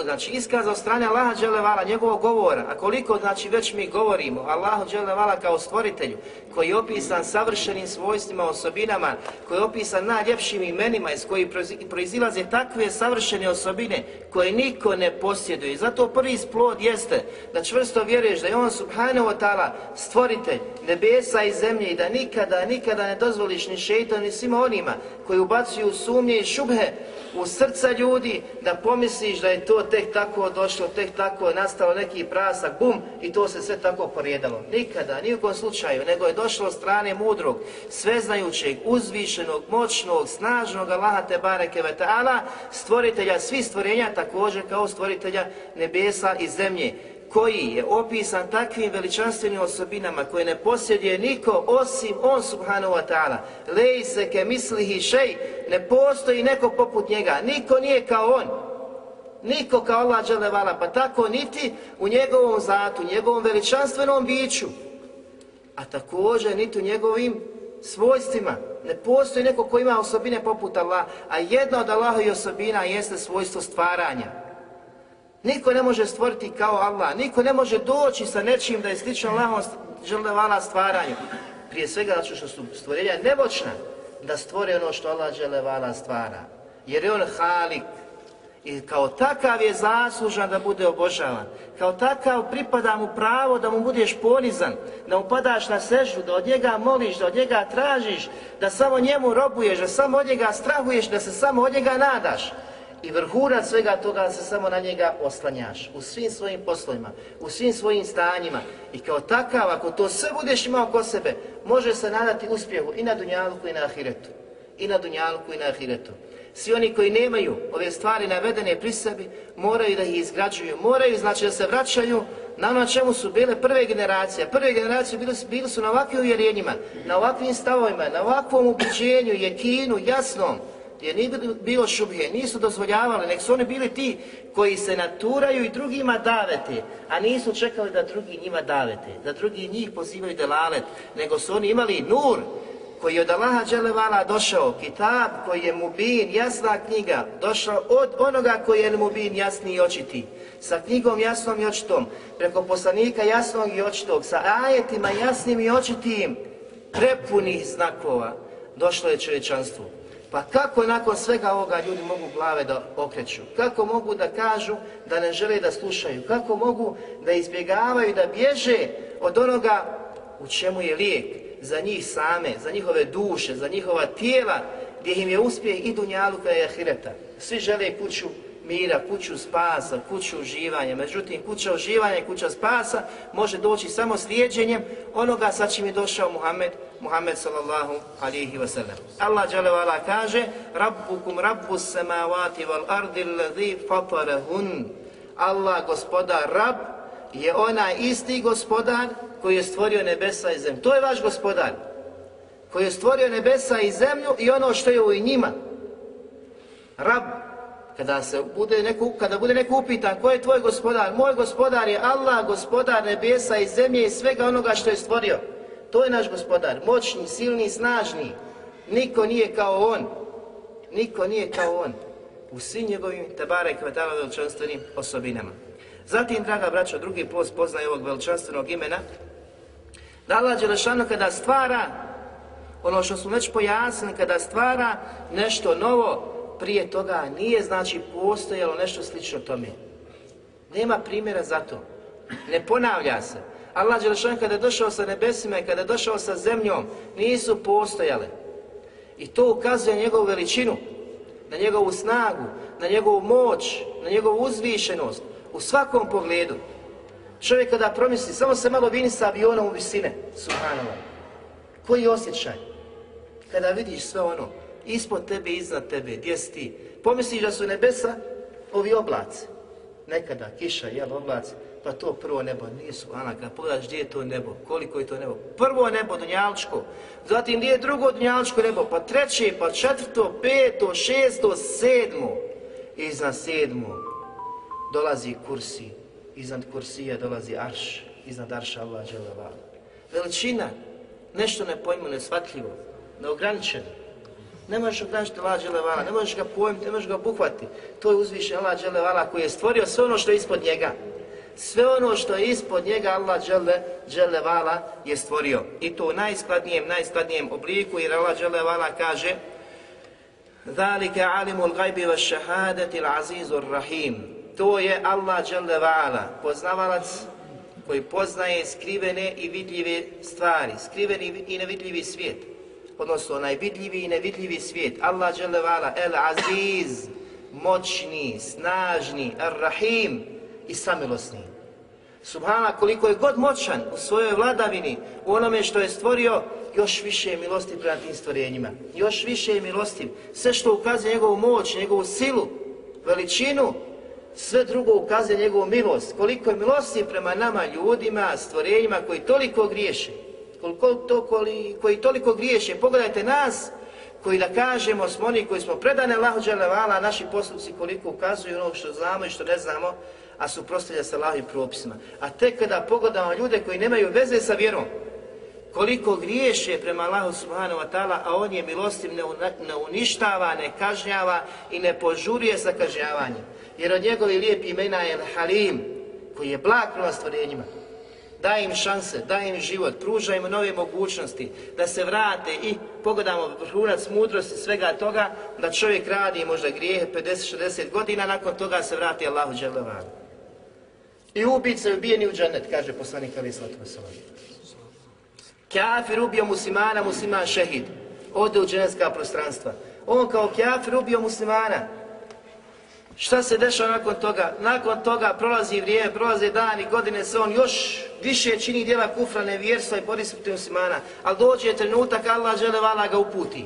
znači iskaza od strane Allaha dželevala, njegovog govora, a koliko znači već mi govorimo Allahu dželevala kao stvoritelju, koji je opisan savršenim svojstvima, osobinama, koji je opisan najljepšim imenima iz kojih proizilaze takve savršene osobine koje niko ne posjeduje. Zato prvi splod jeste da čvrsto vjeruješ da je on subhanahu wa ta'ala stvoritelj nebesa i zemlje i da nikada, nikada ne dozvoliš ni šeitan ni svima onima koji ubacuju sumnje i šubhe u srca ljudi da pomisliš da je to tek tako došlo, tek tako nastao neki prasak, bum, i to se sve tako porijedalo. Nikada, ni u kom slučaju, nego je došlo od strane mudrog, sveznajućeg, uzvišenog, moćnog, snažnog Allaha te bareke ve ta'ala, stvoritelja svih stvorenja, također kao stvoritelja nebesa i zemlje koji je opisan takvim veličanstvenim osobinama koje ne posjeduje niko osim on subhanahu wa ta'ala. Lej se ke mislihi šej, ne postoji neko poput njega, niko nije kao on. Niko kao Allah dželevala, pa tako niti u njegovom zatu, njegovom veličanstvenom biću, a također niti u njegovim svojstvima. Ne postoji neko ko ima osobine poput Allah, a jedna od Allahovih osobina jeste svojstvo stvaranja. Niko ne može stvoriti kao Allah, niko ne može doći sa nečim da je slično Allahom dželevala stvaranju. Prije svega zato što su stvorenja nemoćna da stvore ono što Allah dželevala stvara. Jer je on halik, i kao takav je zaslužan da bude obožavan. Kao takav pripada mu pravo da mu budeš ponizan, da mu padaš na sežu, da od njega moliš, da od njega tražiš, da samo njemu robuješ, da samo od njega strahuješ, da se samo od njega nadaš. I vrhunac svega toga da se samo na njega oslanjaš u svim svojim poslovima, u svim svojim stanjima. I kao takav, ako to sve budeš imao kod sebe, može se nadati uspjehu i na Dunjaluku i na Ahiretu. I na Dunjaluku i na Ahiretu. Svi oni koji nemaju ove stvari navedene pri sebi, moraju da ih izgrađuju, moraju znači da se vraćaju na ono čemu su bile prve generacije. Prve generacije bili, bili su na ovakvim uvjerenjima, na ovakvim stavovima, na ovakvom ubiđenju, jekinu, jasnom, gdje nije bilo šubhe, nisu dozvoljavali, nek su oni bili ti koji se naturaju i drugima davete, a nisu čekali da drugi njima davete, da drugi njih pozivaju delalet, nego su oni imali nur, koji je od Allaha Đelevala došao, kitab koji je mubin, jasna knjiga, došao od onoga koji je mubin, jasni i očiti, sa knjigom jasnom i očitom, preko poslanika jasnog i očitog, sa ajetima jasnim i očitim, prepunih znakova, došlo je čovječanstvu. Pa kako nakon svega ovoga ljudi mogu glave da okreću? Kako mogu da kažu da ne žele da slušaju? Kako mogu da izbjegavaju, da bježe od onoga u čemu je lijek? Za njih same, za njihove duše, za njihova tijela, gdje im je uspjeh i dunjaluka i ahireta. Svi žele kuću mira, kuću spasa, kuću uživanja. Međutim, kuća uživanja i kuća spasa može doći samo slijedženjem onoga sa čim je došao Muhammed, Muhammed sallallahu alihi wasallam. Allah dželevala kaže Rabbukum rabbus samavati wal ardi alladhi fatarahun. Allah gospodar Rab je onaj isti gospodar koji je stvorio nebesa i zemlju. To je vaš gospodar koji je stvorio nebesa i zemlju i ono što je u njima. Rab, kada, se bude neko, kada bude neko upitan ko je tvoj gospodar, moj gospodar je Allah, gospodar nebesa i zemlje i svega onoga što je stvorio. To je naš gospodar, moćni, silni, snažni. Niko nije kao on. Niko nije kao on. U svim njegovim tabare kvetala veličanstvenim osobinama. Zatim, draga braćo, drugi post poznaje ovog veličanstvenog imena, da Allah Đelešanu kada stvara, ono što smo već pojasnili, kada stvara nešto novo, prije toga nije znači postojalo nešto slično tome. Nema primjera za to. Ne ponavlja se. Allah Đelešan kada je došao sa nebesima i kada je došao sa zemljom, nisu postojale. I to ukazuje njegovu veličinu, na njegovu snagu, na njegovu moć, na njegovu uzvišenost, u svakom pogledu. Čovjek kada promisli, samo se malo vini sa avionom u visine, subhanallah. Koji osjećaj? Kada vidiš sve ono, ispod tebe, iznad tebe, gdje si ti? Pomisliš da su nebesa ovi oblaci. Nekada, kiša, jel, oblaci, pa to prvo nebo, nisu, Ana, kada pogledaš gdje je to nebo, koliko je to nebo, prvo nebo Dunjalčko, zatim gdje je drugo Dunjalčko nebo, pa treće, pa četvrto, peto, šesto, sedmo, iznad sedmo dolazi kursi, iznad kursija dolazi arš, iznad arša Allah dželevala. Veličina, nešto nepojmljivo, nesvatljivo, neograničeno. Ne možeš ograničiti Allah dželevala, ne možeš ga pojmiti, ne možeš ga obuhvati. To je uzvišen Allah dželevala koji je stvorio sve ono što je ispod njega. Sve ono što je ispod njega Allah džele, dželevala je stvorio. I to u najskladnijem, najskladnijem obliku jer Allah dželevala kaže Zalika alimul gajbi wa šahadati azizu rahim to je Allah dželle poznavalac koji poznaje skrivene i vidljive stvari, skriveni i nevidljivi svijet. Odnosno, onaj vidljivi i nevidljivi svijet. Allah dželle el aziz, moćni, snažni, ar-rahim i samilosni. Subhana, koliko je god moćan u svojoj vladavini, u onome što je stvorio, još više je milosti prema tim stvorenjima. Još više je milosti. Sve što ukazuje njegovu moć, njegovu silu, veličinu, sve drugo ukazuje njegovu milost. Koliko je milosti prema nama ljudima, stvorenjima koji toliko griješe. Koliko to, koji, koji toliko griješe. Pogledajte nas koji da kažemo smo oni koji smo predane Allahu dželevala, naši postupci koliko ukazuju ono što znamo i što ne znamo, a suprotstavlja se Allahovim propisima. A tek kada pogledamo ljude koji nemaju veze sa vjerom, koliko griješe prema Allahu subhanahu wa ta'ala, a on je milostiv, ne uništava, ne kažnjava i ne požuruje sa kažnjavanjem. Jer od njegovi lijepi imena je Halim, koji je blag prema stvorenjima. Daje im šanse, daje im život, pruža im nove mogućnosti, da se vrate i pogledamo vrhunac mudrosti svega toga, da čovjek radi možda grijehe 50-60 godina, nakon toga se vrati Allahu dželevanu. I ubice ubijeni u džennet, kaže poslanik Ali Slatu Kafir ubio muslimana, musliman šehid. Ode u dženevska prostranstva. On kao kafir ubio muslimana. Šta se dešava nakon toga? Nakon toga prolazi vrijeme, prolaze dani, godine, se on još više čini djela kufra, nevjerstva i protiv muslimana. Ali dođe trenutak, Allah žele vala ga uputi.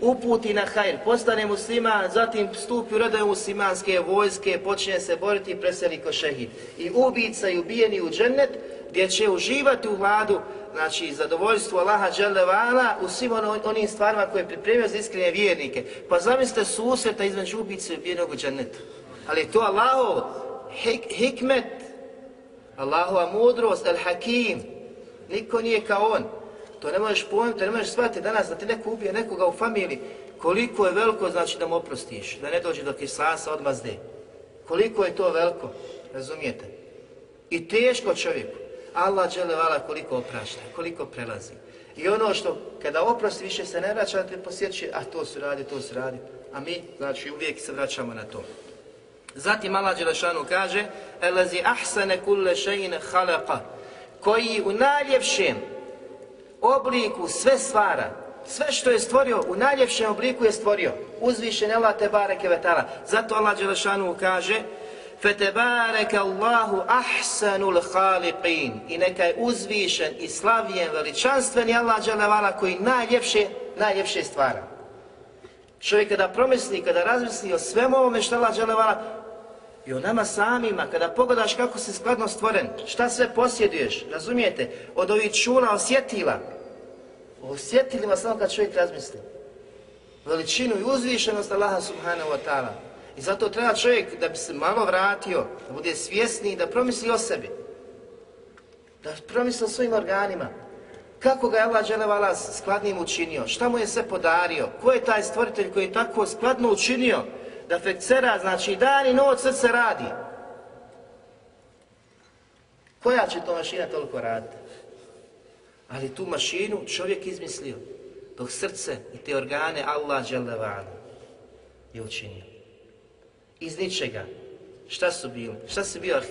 Uputi na hajr, postane musliman, zatim stupi u redove muslimanske vojske, počne se boriti i preseli ko šehid. I ubica i ubijeni u džennet, gdje će uživati u vladu, znači zadovoljstvo Allaha dželevala u svim ono, onim stvarima koje je pripremio za iskrene vjernike. Pa zamislite susreta između ubice i ubijenog u džennetu. Ali to Allahov hik, hikmet, Allahova mudrost, el hakim. Niko nije kao on. To ne možeš pojmiti, to ne možeš shvatiti danas da ti neko ubije nekoga u familiji. Koliko je veliko znači da mu oprostiš, da ne dođe do kisasa odmazde. Koliko je to veliko, razumijete? I teško čovjeku. Allah džele vala koliko oprašta, koliko prelazi. I ono što kada oprosti više se ne vraća, da te posjeći, a to su radi, to su radi. A mi, znači, uvijek se vraćamo na to. Zatim Allah Đelešanu kaže Elazi ahsane kulle šeine halaqa koji u najljepšem obliku sve stvara. Sve što je stvorio u najljepšem obliku je stvorio. Uzvišen Allah te bareke vetala. Zato Allah Đelešanu kaže Fetebareke Allahu ahsanul khaliqin i neka je uzvišen i slavljen veličanstveni Allah Đelevala koji najljepše, najljepše stvara. Čovjek kada promisli, kada razmisli o svemu ovome što Allah Đelevala i o nama samima, kada pogledaš kako si skladno stvoren, šta sve posjeduješ, razumijete, od ovih čula osjetila, o osjetilima samo kad čovjek razmisli. Veličinu i uzvišenost Allaha subhanahu wa ta'ala. I zato treba čovjek da bi se malo vratio, da bude svjesni i da promisli o sebi. Da promisli o svojim organima. Kako ga je Allah dželevala skladnim učinio? Šta mu je sve podario? Ko je taj stvoritelj koji je tako skladno učinio da fekcera, znači dan i noć srce radi? Koja će to mašina toliko raditi? Ali tu mašinu čovjek izmislio, dok srce i te organe Allah dželevala je učinio. Iz ničega. Šta su bili? Šta si bio?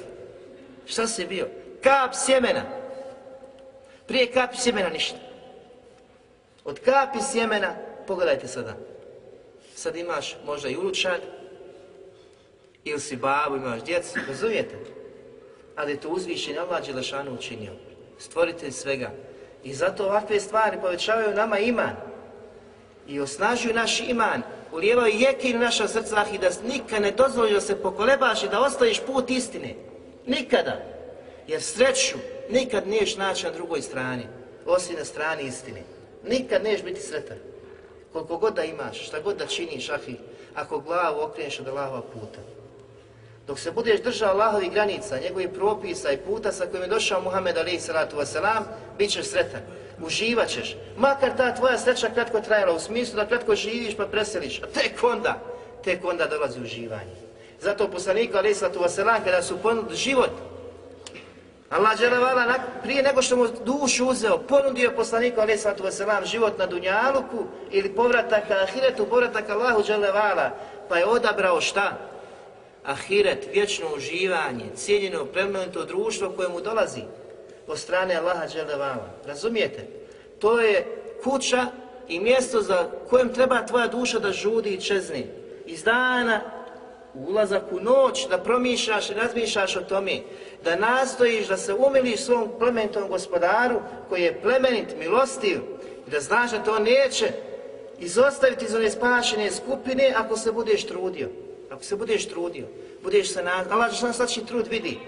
Šta si bio? Kap sjemena. Prije kapi sjemena ništa. Od kapi sjemena, pogledajte sada. Sad imaš možda i unučad, ili si babu, imaš djecu, razumijete? Ali to uzvišen Allah Đelešanu učinio. Stvoritelj svega. I zato ovakve stvari povećavaju nama iman. I osnažuju naš iman. Ulijevaju jekin naša srca i da nikad ne dozvoli da se pokolebaš i da ostaviš put istine. Nikada. Jer sreću nikad niješ naći na drugoj strani, osim na strani istine. Nikad niješ biti sretan. Koliko god da imaš, šta god da činiš, ahi, ako glavu okreneš od Allahova puta. Dok se budeš držao Allahovih granica, njegovih propisa i puta sa kojim je došao Muhammed alaih salatu wasalam, bit ćeš sretan, uživat ćeš. Makar ta tvoja sreća kratko trajala, u smislu da kratko živiš pa preseliš, a tek onda, tek onda dolazi uživanje. Zato poslaniku alaih salatu wasalam, kada su ponudili život, Allah dželevala prije nego što mu dušu uzeo, ponudio poslaniku alaih sallatu wasalam život na Dunjaluku ili povratak ahiretu, povratak Allahu dželevala, pa je odabrao šta? Ahiret, vječno uživanje, cijeljeno, plemenito društvo koje mu dolazi od strane Allaha dželevala. Razumijete? To je kuća i mjesto za kojem treba tvoja duša da žudi i čezni. Iz dana ulazak u noć, da promišljaš i razmišljaš o tome, da nastojiš da se umiliš svom plemenitom gospodaru koji je plemenit, milostiv i da znaš da to neće izostaviti iz one spašene skupine ako se budeš trudio. Ako se budeš trudio, budeš se na... Allah nam svači trud vidi.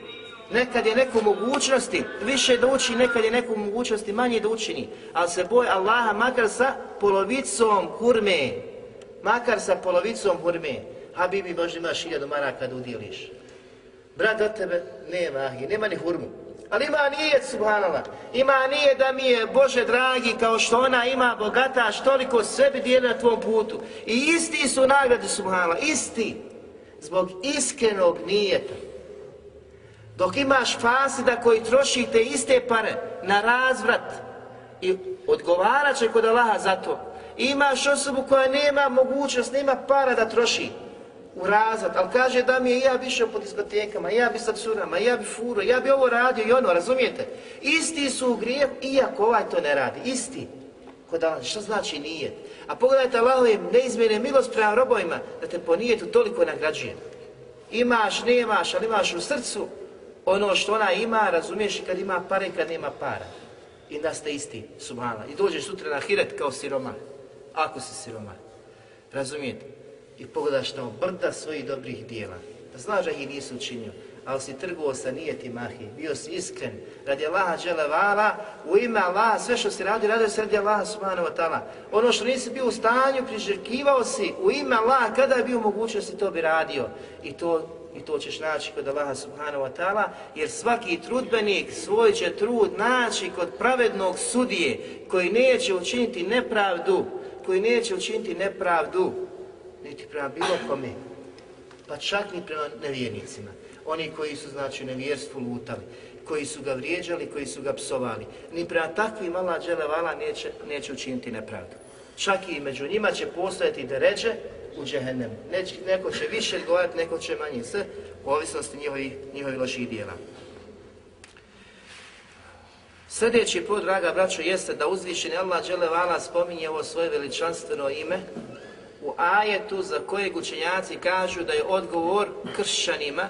Nekad je neko mogućnosti više da uči, nekad je neko mogućnosti manje da učini. Ali se boj Allaha makar sa polovicom hurme. Makar sa polovicom hurme. Habibi Bože imaš hiljadu maraka da udjeliš. Brat od tebe nema ahije, nema ni hurmu. Ali ima nije, subhanallah. Ima nije da mi je Bože dragi kao što ona ima bogataš toliko sebi dijeli na tvom putu. I isti su nagrade, subhanallah, isti. Zbog iskrenog nijeta. Dok imaš fasida koji troši te iste pare na razvrat i odgovarat će kod Allaha za to. Imaš osobu koja nema mogućnost, nema para da troši u razvrat, ali kaže da mi je ja bi išao po diskotekama, ja bi sa curama, ja bi furo, ja bi ovo radio i ono, razumijete? Isti su u grijehu, iako ovaj to ne radi, isti. Kod Allah, što znači nije? A pogledajte Allahove neizmjene milost prema robovima, da te po nijetu toliko nagrađuje. Imaš, nemaš, ali imaš u srcu ono što ona ima, razumiješ kad ima pare kad nema para. I da ste isti, subhala. I dođeš sutra na hiret kao siroma, ako si siroma. Razumijete? I pogledaš tamo brda svojih dobrih dijela. Da znaš da ih nisu učinio, ali si trgovao sa nijeti mahi, bio si iskren, radi Allaha dželevala, u ime Allaha, sve što si radio, radio se radi Allaha subhanahu wa ta'ala. Ono što nisi bio u stanju, priželjkivao si u ime Allaha, kada je bio mogućnosti, to bi radio. I to i to ćeš naći kod Allaha subhanahu wa ta'ala, jer svaki trudbenik svoj će trud naći kod pravednog sudije, koji neće učiniti nepravdu, koji neće učiniti nepravdu, niti prema bilo kome, pa čak ni prema nevjernicima. Oni koji su, znači, nevjerstvu lutali, koji su ga vrijeđali, koji su ga psovali. Ni prema takvim Allah dželevala neće, neće učiniti nepravdu. Čak i među njima će postojati deređe u džehennemu. Neko će više odgovarati, neko će manje. Sve u ovisnosti njihovih, njihovih loših dijela. Sljedeći put, draga braćo, jeste da uzvišeni Allah dželevala spominje ovo svoje veličanstveno ime u ajetu za kojeg učenjaci kažu da je odgovor kršćanima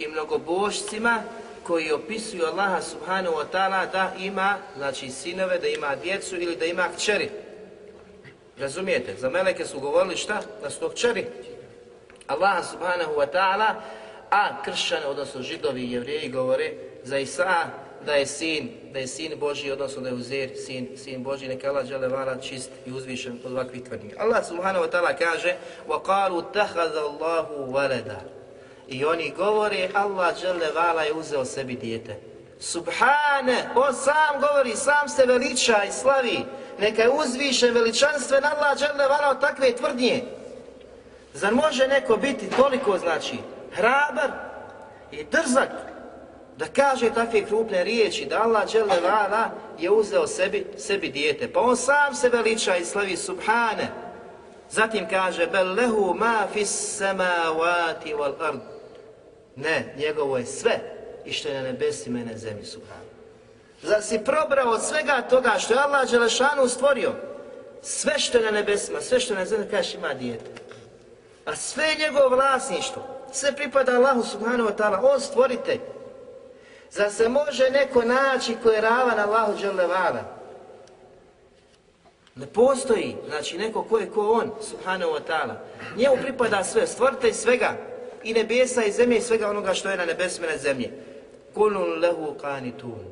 i mnogobošcima koji opisuju Allaha subhanahu wa ta'ala da ima, znači sinove, da ima djecu ili da ima kćeri. Razumijete? Za meleke su govorili šta? Da su to kćeri. Allaha subhanahu wa ta'ala, a kršćane, odnosno židovi i jevrijeji govore za Isa da je sin, da je sin Boži, odnosno da je uzer sin, sin Boži, neka Allah žele vala čist i uzvišen od ovakvih tvrdnji. Allah subhanahu wa ta'ala kaže وَقَالُوا تَحَذَ اللَّهُ وَلَدًا i oni govore Allah žele vala je uzeo sebi dijete. Subhane, on sam govori, sam se veliča i slavi. Neka je uzvišen veličanstven Allah žele vala od takve tvrdnje. Zar može neko biti toliko, znači, hrabar i drzak da kaže takve krupne riječi, da Allah dželle je uzeo sebi, sebi dijete. Pa on sam se veliča i slavi subhane. Zatim kaže, bel lehu ma fis samavati wal ard. Ne, njegovo je sve i što je na nebesima i na zemlji subhane. Zar si probrao od svega toga što je Allah Đelešanu stvorio? Sve što je na nebesima, sve što je na zemlji, kažeš ima dijete. A sve je njegovo vlasništvo. Sve pripada Allahu subhanahu wa ta'ala. On stvoritelj. Zar se može neko naći ko je ravan Allahu dželevala? Ne postoji, znači neko ko je ko on, subhanahu wa ta'ala. Njemu pripada sve, stvoritelj svega, i nebesa i zemlje i svega onoga što je na nebesima i na zemlji. Kulun lehu qanitun.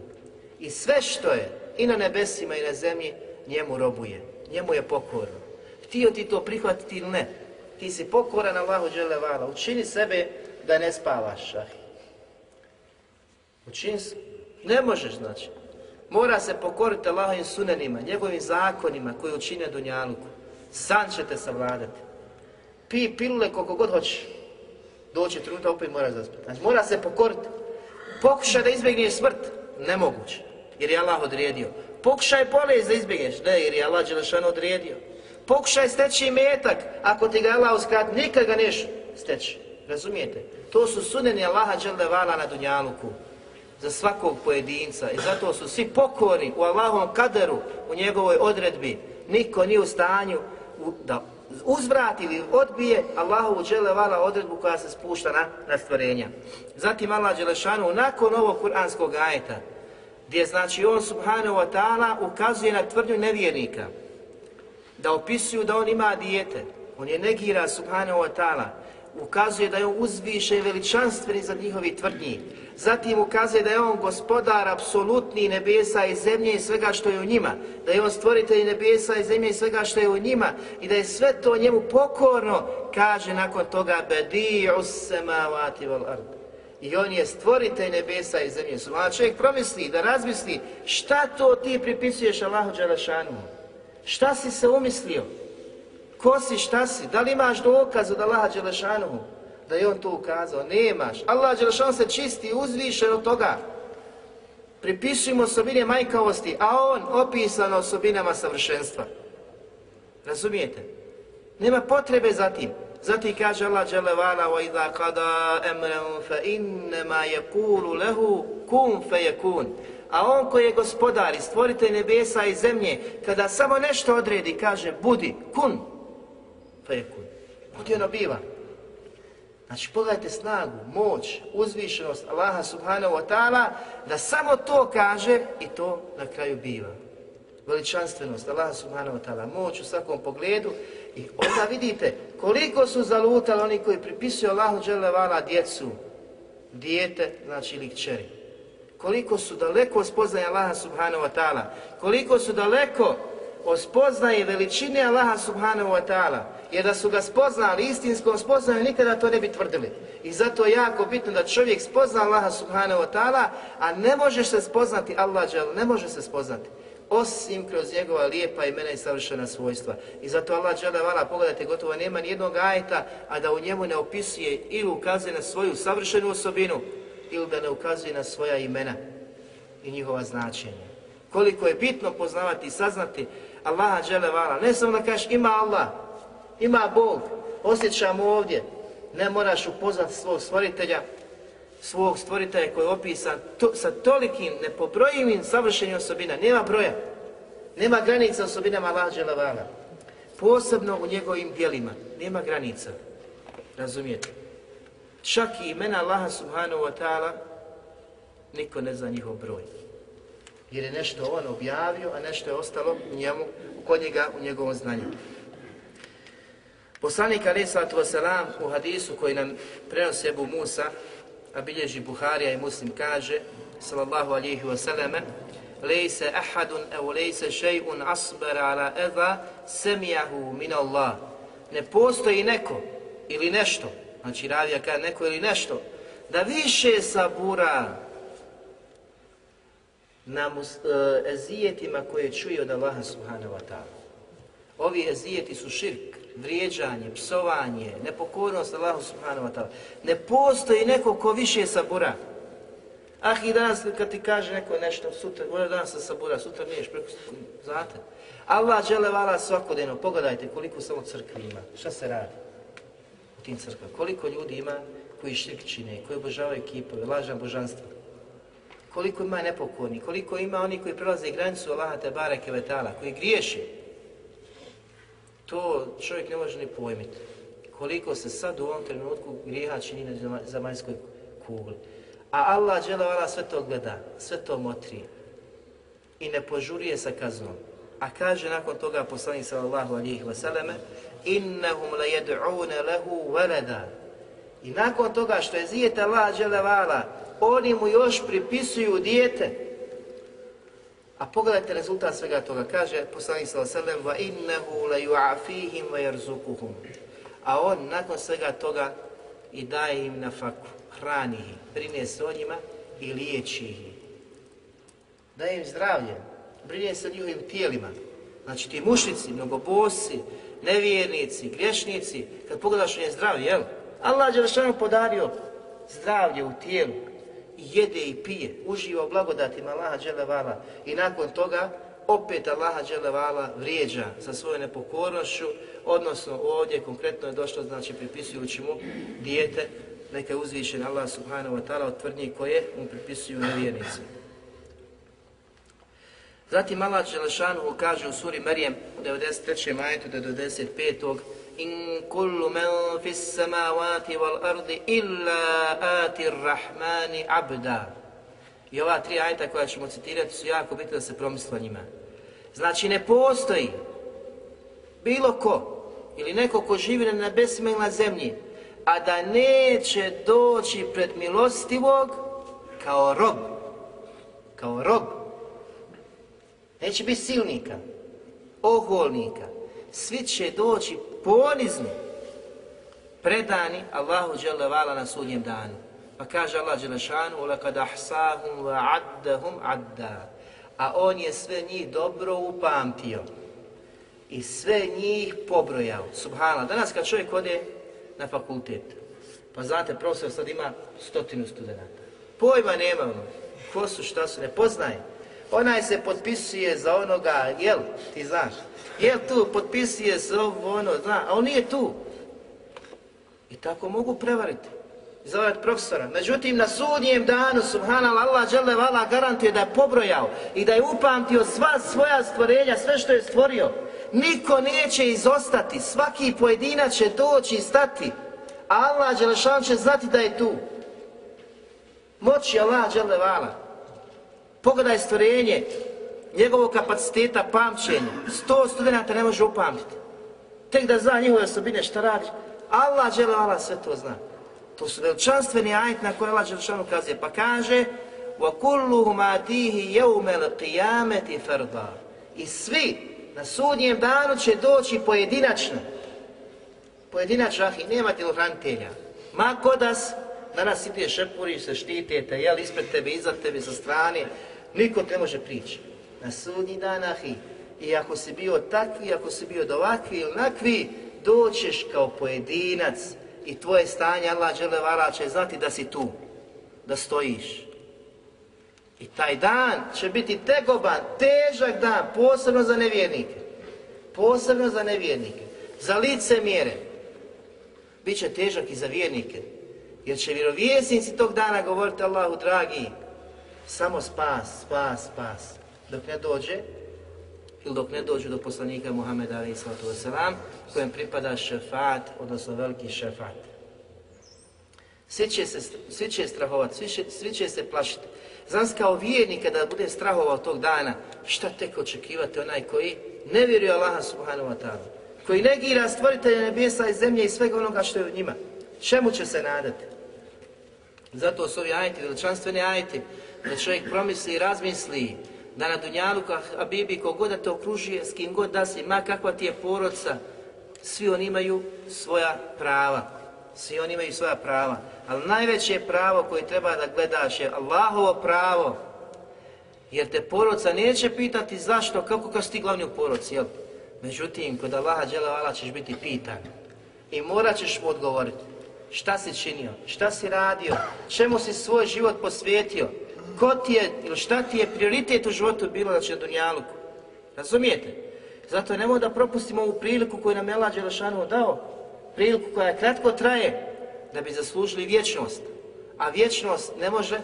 I sve što je i na nebesima i na zemlji, njemu robuje, njemu je pokorno. Htio ti to prihvatiti ili ne, ti si pokoran Allahu dželevala, učini sebe da ne spavaš, šahi. Učin se. Ne možeš, znači. Mora se pokoriti Allahovim sunenima, njegovim zakonima koji učine Dunjaluku. San će te savladati. Pi pilule koliko god hoćeš. Doći trenutak, opet moraš zaspati. Znači, mora se pokoriti. Pokušaj da izbjegneš smrt. Nemoguće. Jer je Allah odredio. Pokušaj bolest da izbjegneš. Ne, jer je Allah Đelešan odredio. Pokušaj steći metak. Ako ti ga Allah uskrati, nikad ga neš steći. Razumijete? To su suneni Allaha Đelevala na Dunjaluku za svakog pojedinca i zato su svi pokorni u Allahovom kaderu, u njegovoj odredbi. Niko nije u stanju da uzvrati ili odbije Allahovu dželevala odredbu koja se spušta na, na stvorenja. Zatim Allah Đelešanu nakon ovog kuranskog ajeta, gdje znači on subhanahu wa ta'ala ukazuje na tvrdnju nevjernika, da opisuju da on ima dijete, on je negira subhanahu wa ta'ala, ukazuje da je on uzvišen i veličanstven iznad njihovih tvrdnji. Zatim ukazuje da je on gospodar apsolutni nebesa i zemlje i svega što je u njima. Da je on stvoritelj nebesa i zemlje i svega što je u njima. I da je sve to njemu pokorno, kaže nakon toga Bedi'u semavati wal ard. I on je stvoritelj nebesa i zemlje. A čovjek promisli, da razmisli, šta to ti pripisuješ Allahu Đelešanu? Šta si se umislio? Ko si, šta si? Da li imaš dokaz od Allaha Đelešanovu? Da je on to ukazao? Nemaš. Allah Đelešan se čisti i uzviše od toga. Pripisujemo osobine majkavosti, a on opisan osobinama savršenstva. Razumijete? Nema potrebe za tim. Zatim kaže Allah Đelevala وَإِذَا قَدَا أَمْرًا فَإِنَّمَا يَقُولُ لَهُ كُنْ فَيَكُونَ A on koji je gospodar i stvoritelj nebesa i zemlje, kada samo nešto odredi, kaže budi, kun, fejekun. Budi ono biva. Znači pogledajte snagu, moć, uzvišenost Allaha subhanahu wa ta'ala da samo to kaže i to na kraju biva. Veličanstvenost Allaha subhanahu wa ta'ala, moć u svakom pogledu i onda vidite koliko su zalutali oni koji pripisuju Allahu dželevala djecu, dijete, znači ili kćeri. Koliko su daleko spoznaje Allaha subhanahu wa ta'ala, koliko su daleko spoznaje veličine Allaha subhanahu wa ta'ala, jer da su ga spoznali istinskom spoznaju, nikada to ne bi tvrdili. I zato je jako bitno da čovjek spozna Allaha subhanahu wa ta'ala, a ne možeš se spoznati Allah džel, ne može se spoznati osim kroz njegova lijepa imena i savršena svojstva. I zato Allah dželle vala, pogledajte, gotovo nema nijednog ajeta, a da u njemu ne opisuje ili ukazuje na svoju savršenu osobinu, ili da ne ukazuje na svoja imena i njihova značenja. Koliko je bitno poznavati i saznati Allaha dželle vala. Ne samo da kažeš ima Allah, ima Bog, osjećam ovdje. Ne moraš upoznati svog stvoritelja, svog stvoritelja koji je opisan to, sa tolikim nepobrojivim savršenim osobina. Nema broja. Nema granica osobinama dželle vala. Posebno u njegovim dijelima. Nema granica. Razumijete? Čak i imena Allaha subhanahu wa ta'ala niko ne zna njihov broj. Jer je nešto on objavio, a nešto je ostalo njemu, kod njega, u njegovom znanju. Poslanik alaih sallatu wasalam u hadisu koji nam prenosi Ebu Musa, a bilježi Buharija i Muslim kaže, sallallahu alihi wasallam, lejse ahadun evo lejse šejun asbar ala eza semijahu min Allah. Ne postoji neko ili nešto, znači ravija kada neko ili nešto, da više sabura na mus, uh, ezijetima koje čuje od Allaha subhanahu wa ta'ala. Ovi ezijeti su širk, vrijeđanje, psovanje, nepokornost Allahu subhanahu wa ta'ala. Ne postoji neko ko više sabura. Ah i danas kad ti kaže neko nešto, sutra, možda danas se sabura, sutra niješ, preko znate. Allah žele vala svakodnevno, pogledajte koliko samo crkvi ima, šta se radi u tim crkvama, koliko ljudi ima koji širk čine, koji obožavaju kipove, lažna božanstva. Koliko ima nepokorni, koliko ima oni koji prelaze granicu Allaha te bareke vetala, koji griješe. To čovjek ne može ni pojmiti. Koliko se sad u ovom trenutku grijeha čini na zemaljskoj kugli. A Allah dželevala sve to gleda, sve to motri i ne požurije sa kaznom. A kaže nakon toga poslanik sallallahu alihi wasallam innahum la yad'una lahu walada. I nakon toga što je zijeta Allah dželevala, oni mu još pripisuju dijete. A pogledajte rezultat svega toga. Kaže poslanik sallallahu wa innahu la yu'afihim wa yarzuquhum. A on nakon svega toga i daje im na hrani ih, brine se o njima i liječi ih. Daje im zdravlje, brine se o njihovim tijelima. Znači ti mušnici, mnogobosi, nevjernici, griješnici, kad pogledaš on je zdravlje, jel? Allah je podario zdravlje u tijelu, jede i pije, uživa u blagodatima Allaha Đelevala i nakon toga opet Allaha Đelevala vrijeđa sa svojom nepokornošću, odnosno ovdje konkretno je došlo, znači pripisujući mu dijete, neka je uzvišen Allah subhanahu wa ta'ala od tvrdnji koje mu pripisuju nevjernici. Zatim Allah Đelešanu kaže u suri Marijem u 93. majetu do 95. Kullu man fis samawati wal ardi illa ati rahmani abda. I ova tri ajta koja ćemo citirati su jako bitne da se promisla njima. Znači ne postoji bilo ko ili neko ko živi na nebesima na zemlji a da neće doći pred milostivog kao rob. Kao rob. Neće biti silnika, oholnika. Svi će doći ponizni, predani Allahu dželevala na sudnjem danu. Pa kaže Allah Đelešanu, وَلَكَدْ أَحْسَاهُمْ وَعَدَّهُمْ عَدَّا A on je sve njih dobro upamtio i sve njih pobrojao. Subhanallah. Danas kad čovjek ode na fakultet, pa znate, profesor sad ima stotinu studenta. Pojma nema ono, ko su, šta su, ne poznaje. Onaj se potpisuje za onoga, jel, ti znaš, jel tu, potpisuje se ovo, ono, zna, a on nije tu. I tako mogu prevariti. Zavarati profesora. Međutim, na sudnjem danu, subhanallah, Allah žele vala garantuje da je pobrojao i da je upamtio sva svoja stvorenja, sve što je stvorio. Niko neće izostati, svaki pojedinac će doći i stati. Allah Đelešan će znati da je tu. Moći Allah žele vala. Pogledaj stvorenje, njegovog kapaciteta pamćenja. Sto studenta ne može upamtiti. Tek da zna njihove osobine šta radi. Allah žele vala sve to zna. To su veličanstveni ajet na koje Allah Đelešan ukazuje. Pa kaže وَكُلُّهُمْ آتِيهِ يَوْمَ الْقِيَامَةِ فَرْضًا I svi na sudnjem danu će doći pojedinačno. Pojedinačno, ah, i nema tjelohranitelja. Ma kod nas, danas ideš šepuri se štitete, jel, ispred tebe, iza tebe, sa strane, niko te ne može prići. Na sudnji dan, ahi, i ako si bio takvi, ako si bio ovakvi ili onakvi, doćeš kao pojedinac i tvoje stanje, Allah dželevala će znati da si tu, da stojiš. I taj dan će biti tegoban, težak dan, posebno za nevjernike. Posebno za nevjernike. Za lice mjere. Biće težak i za vjernike. Jer će vjerovjesnici tog dana govoriti Allahu dragi, samo spas, spas, spas. Dok ne dođe, ili dok ne dođu do poslanika Muhammeda alaih sallatu kojem pripada šefat, odnosno veliki šefat. Svi će, se, svi će strahovati, svi će, svi će se plašiti. Znaš kao vjernik kada bude strahovao tog dana, šta tek očekivati onaj koji ne vjeruje Allaha subhanahu wa ta'ala, koji negira stvoritelja nebesa i zemlje i svega onoga što je u njima. Čemu će se nadati? Zato su ovi ajeti, veličanstveni ajeti, da čovjek promisli i razmisli da na Dunjalu, a Bibi, kogod da te okružuje, s kim god da si, ma kakva ti je porodca, svi oni imaju svoja prava. Svi oni imaju svoja prava. Ali najveće pravo koje treba da gledaš je Allahovo pravo. Jer te porodca neće pitati zašto, kako kad si glavni u porodci, jel? Međutim, kod Allaha dželevala ćeš biti pitan. I morat ćeš mu odgovoriti. Šta si činio? Šta si radio? Čemu si svoj život posvetio? Ko ti je, ili šta ti je prioritet u životu bilo na Dunjaluku? Razumijete? Zato nemoj da propustimo ovu priliku koju nam je Allah Đelešanu dao. Priliku koja kratko traje, da bi zaslužili vječnost. A vječnost ne može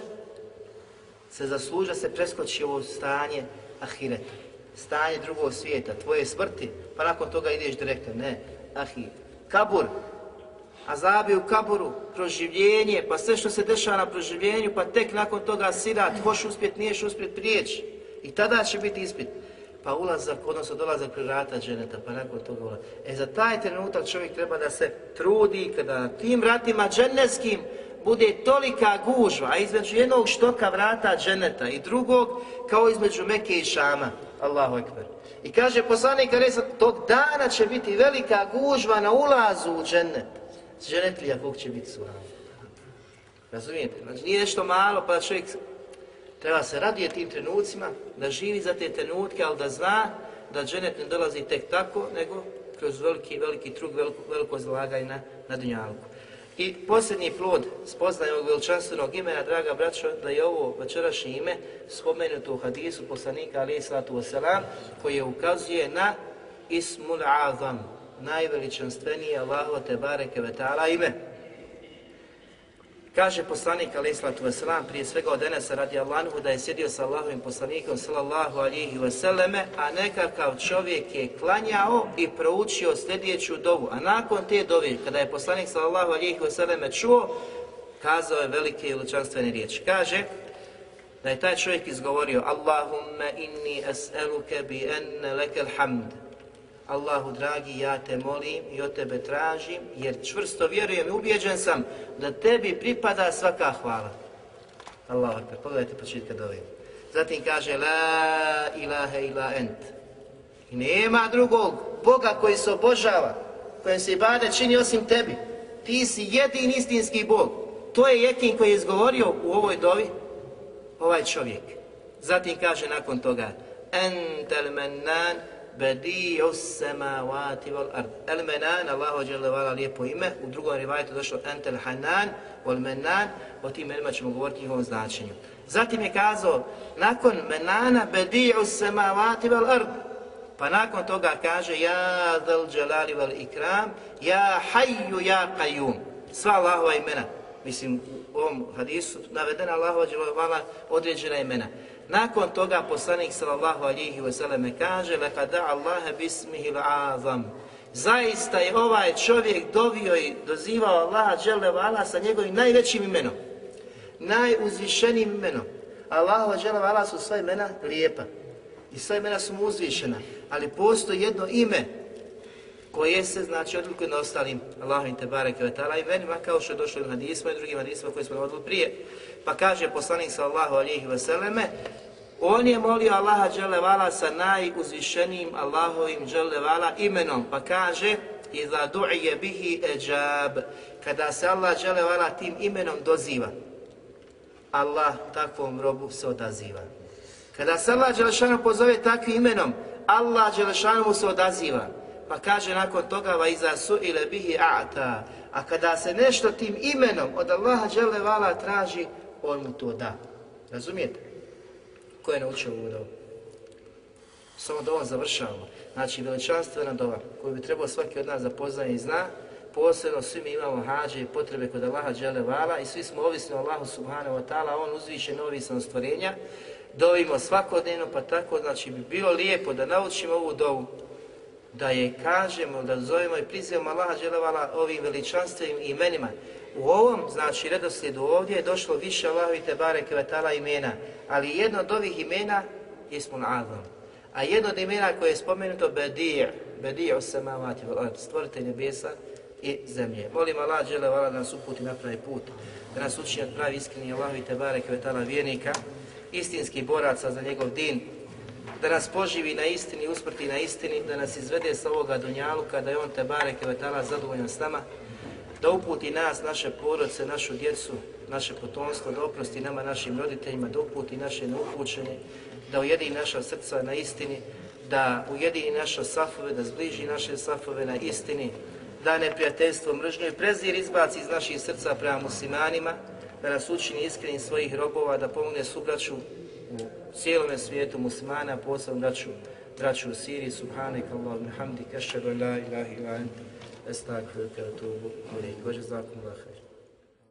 se zasluži da se preskoči ovo stanje ahireta. Stanje drugog svijeta, tvoje smrti, pa nakon toga ideš direktno. Ne, ahi, kabur, azabi u kaburu, proživljenje, pa sve što se dešava na proživljenju, pa tek nakon toga sirat, hoš uspjet, niješ uspjet prijeći. I tada će biti ispit. Pa ulazak, odnosno dolazak pri vrata dženeta, pa nakon toga ulazak. E za taj trenutak čovjek treba da se trudi kada na tim vratima dženevskim bude tolika gužva, a između jednog štoka vrata dženeta i drugog, kao između Mekke i Šama. Allahu ekber. I kaže poslanik Reza, tog dana će biti velika gužva na ulazu u dženet. Dženetlija kog će biti suha. Razumijete? Znači nije nešto malo pa čovjek treba se radije tim trenucima, da živi za te trenutke, ali da zna da dženet ne dolazi tek tako, nego kroz veliki, veliki trug, veliko, veliko zalaganje na, na dunjalku. I posljednji plod spoznaje ovog veličanstvenog imena, draga braćo, da je ovo večerašnje ime spomenuto u hadisu poslanika alaih sallatu wasalam, koje ukazuje na Ismul Azam, najveličanstvenije Allahu te bareke ve ta'ala ime. Kaže poslanik alaih sallatu prije svega od Enesa radi Allahu, da je sjedio sa Allahovim poslanikom sallallahu alihi wasallame, a nekakav čovjek je klanjao i proučio sljedeću dovu. A nakon te dove, kada je poslanik sallallahu alihi wasallame čuo, kazao je velike i veličanstvene riječi. Kaže, da je taj čovjek izgovorio Allahumma inni as'aluke bi enne lekel hamd Allahu dragi, ja te molim i od tebe tražim, jer čvrsto vjerujem i ubjeđen sam da tebi pripada svaka hvala. Allahu akbar, pogledajte početka dove. Zatim kaže, la ilaha ila ent. I nema drugog Boga koji se obožava, kojem se ibade čini osim tebi. Ti si jedini istinski Bog. To je jekin koji je izgovorio u ovoj dovi ovaj čovjek. Zatim kaže nakon toga, entel mennan bedi'u samawati wal ard. El menan, Allahu dželle vala lijepo ime, u drugom rivajetu došlo entel hanan wal menan, o tim imenima ćemo govoriti njihovom značenju. Zatim je kazao, nakon menana bedi'u samawati wal ard. Pa nakon toga kaže, ja zal dželali wal ikram, ja hayyu ja qayyum. Sva Allahova imena. Mislim, u ovom hadisu navedena Allahova dželle određena imena. Nakon toga poslanik sallallahu alihi wasallam kaže Lekada Allahe bismihi l'azam Zaista je ovaj čovjek dovio i dozivao Allaha dželevala sa njegovim najvećim imenom. Najuzvišenijim imenom. Allaha dželevala su sva imena lijepa. I sva imena su mu uzvišena. Ali postoji jedno ime koje se znači odlikuje na ostalim Allahom i Tebareke imenima kao što je došlo na hadisma i drugim hadisma koje smo navodili prije. Pa kaže poslanik sallallahu alejhi ve selleme on je molio Allaha dželle vala sa najuzvišenijim Allahovim dželle vala imenom, pa kaže iza du'iye bihi ejab kada se Allah dželle vala tim imenom doziva Allah takvom robu se odaziva. Kada se Allah Đelešanu pozove takvim imenom, Allah Đelešanu mu se odaziva. Pa kaže nakon toga va iza su ile bihi a'ta. A kada se nešto tim imenom od Allaha dželle vala traži, on mu to da. Razumijete? Ko je naučio ovu dobu? Samo da on završavamo. Znači veličanstvena dova koju bi trebao svaki od nas da poznaje i zna, posebno svi mi imamo hađe i potrebe kod Allaha dželle vala i svi smo ovisni o Allahu subhanahu wa ta'ala, on uzviše neovisan od stvorenja, dovimo svakodnevno, pa tako znači bi bilo lijepo da naučimo ovu dovu, da je kažemo, da zovemo i prizivamo Allaha dželevala ovim veličanstvenim imenima. U ovom, znači, redoslijedu ovdje je došlo više Allahovi te bareke vetala imena, ali jedno od ovih imena je Ismul Azam. A jedno od imena koje je spomenuto Bedir, Bedir osamavati, stvorite nebesa i zemlje. Molim Allah dželevala da nas uputi na pravi put, da nas učini od pravi iskreni Allahovi te bareke vetala vjernika, istinskih boraca za njegov din, da nas poživi na istini, usmrti na istini, da nas izvede sa ovoga dunjaluka, da je On te bareke zadovoljan s nama, da uputi nas, naše porodice, našu djecu, naše potomstvo, da oprosti nama, našim roditeljima, da uputi naše neupućene, da ujedini naša srca na istini, da ujedini naše safove, da zbliži naše safove na istini, da neprijateljstvo, mržnju i prezir izbaci iz naših srca prema muslimanima, da nas učini iskrenim svojih robova, da pomogne subraću u cijelome svijetu muslimana, posebno braću, braću u Siriji, subhanak Allahum, hamdik, ašhadu an la ilaha ila wa atubu ilayk. Wa jazakumullahu khair.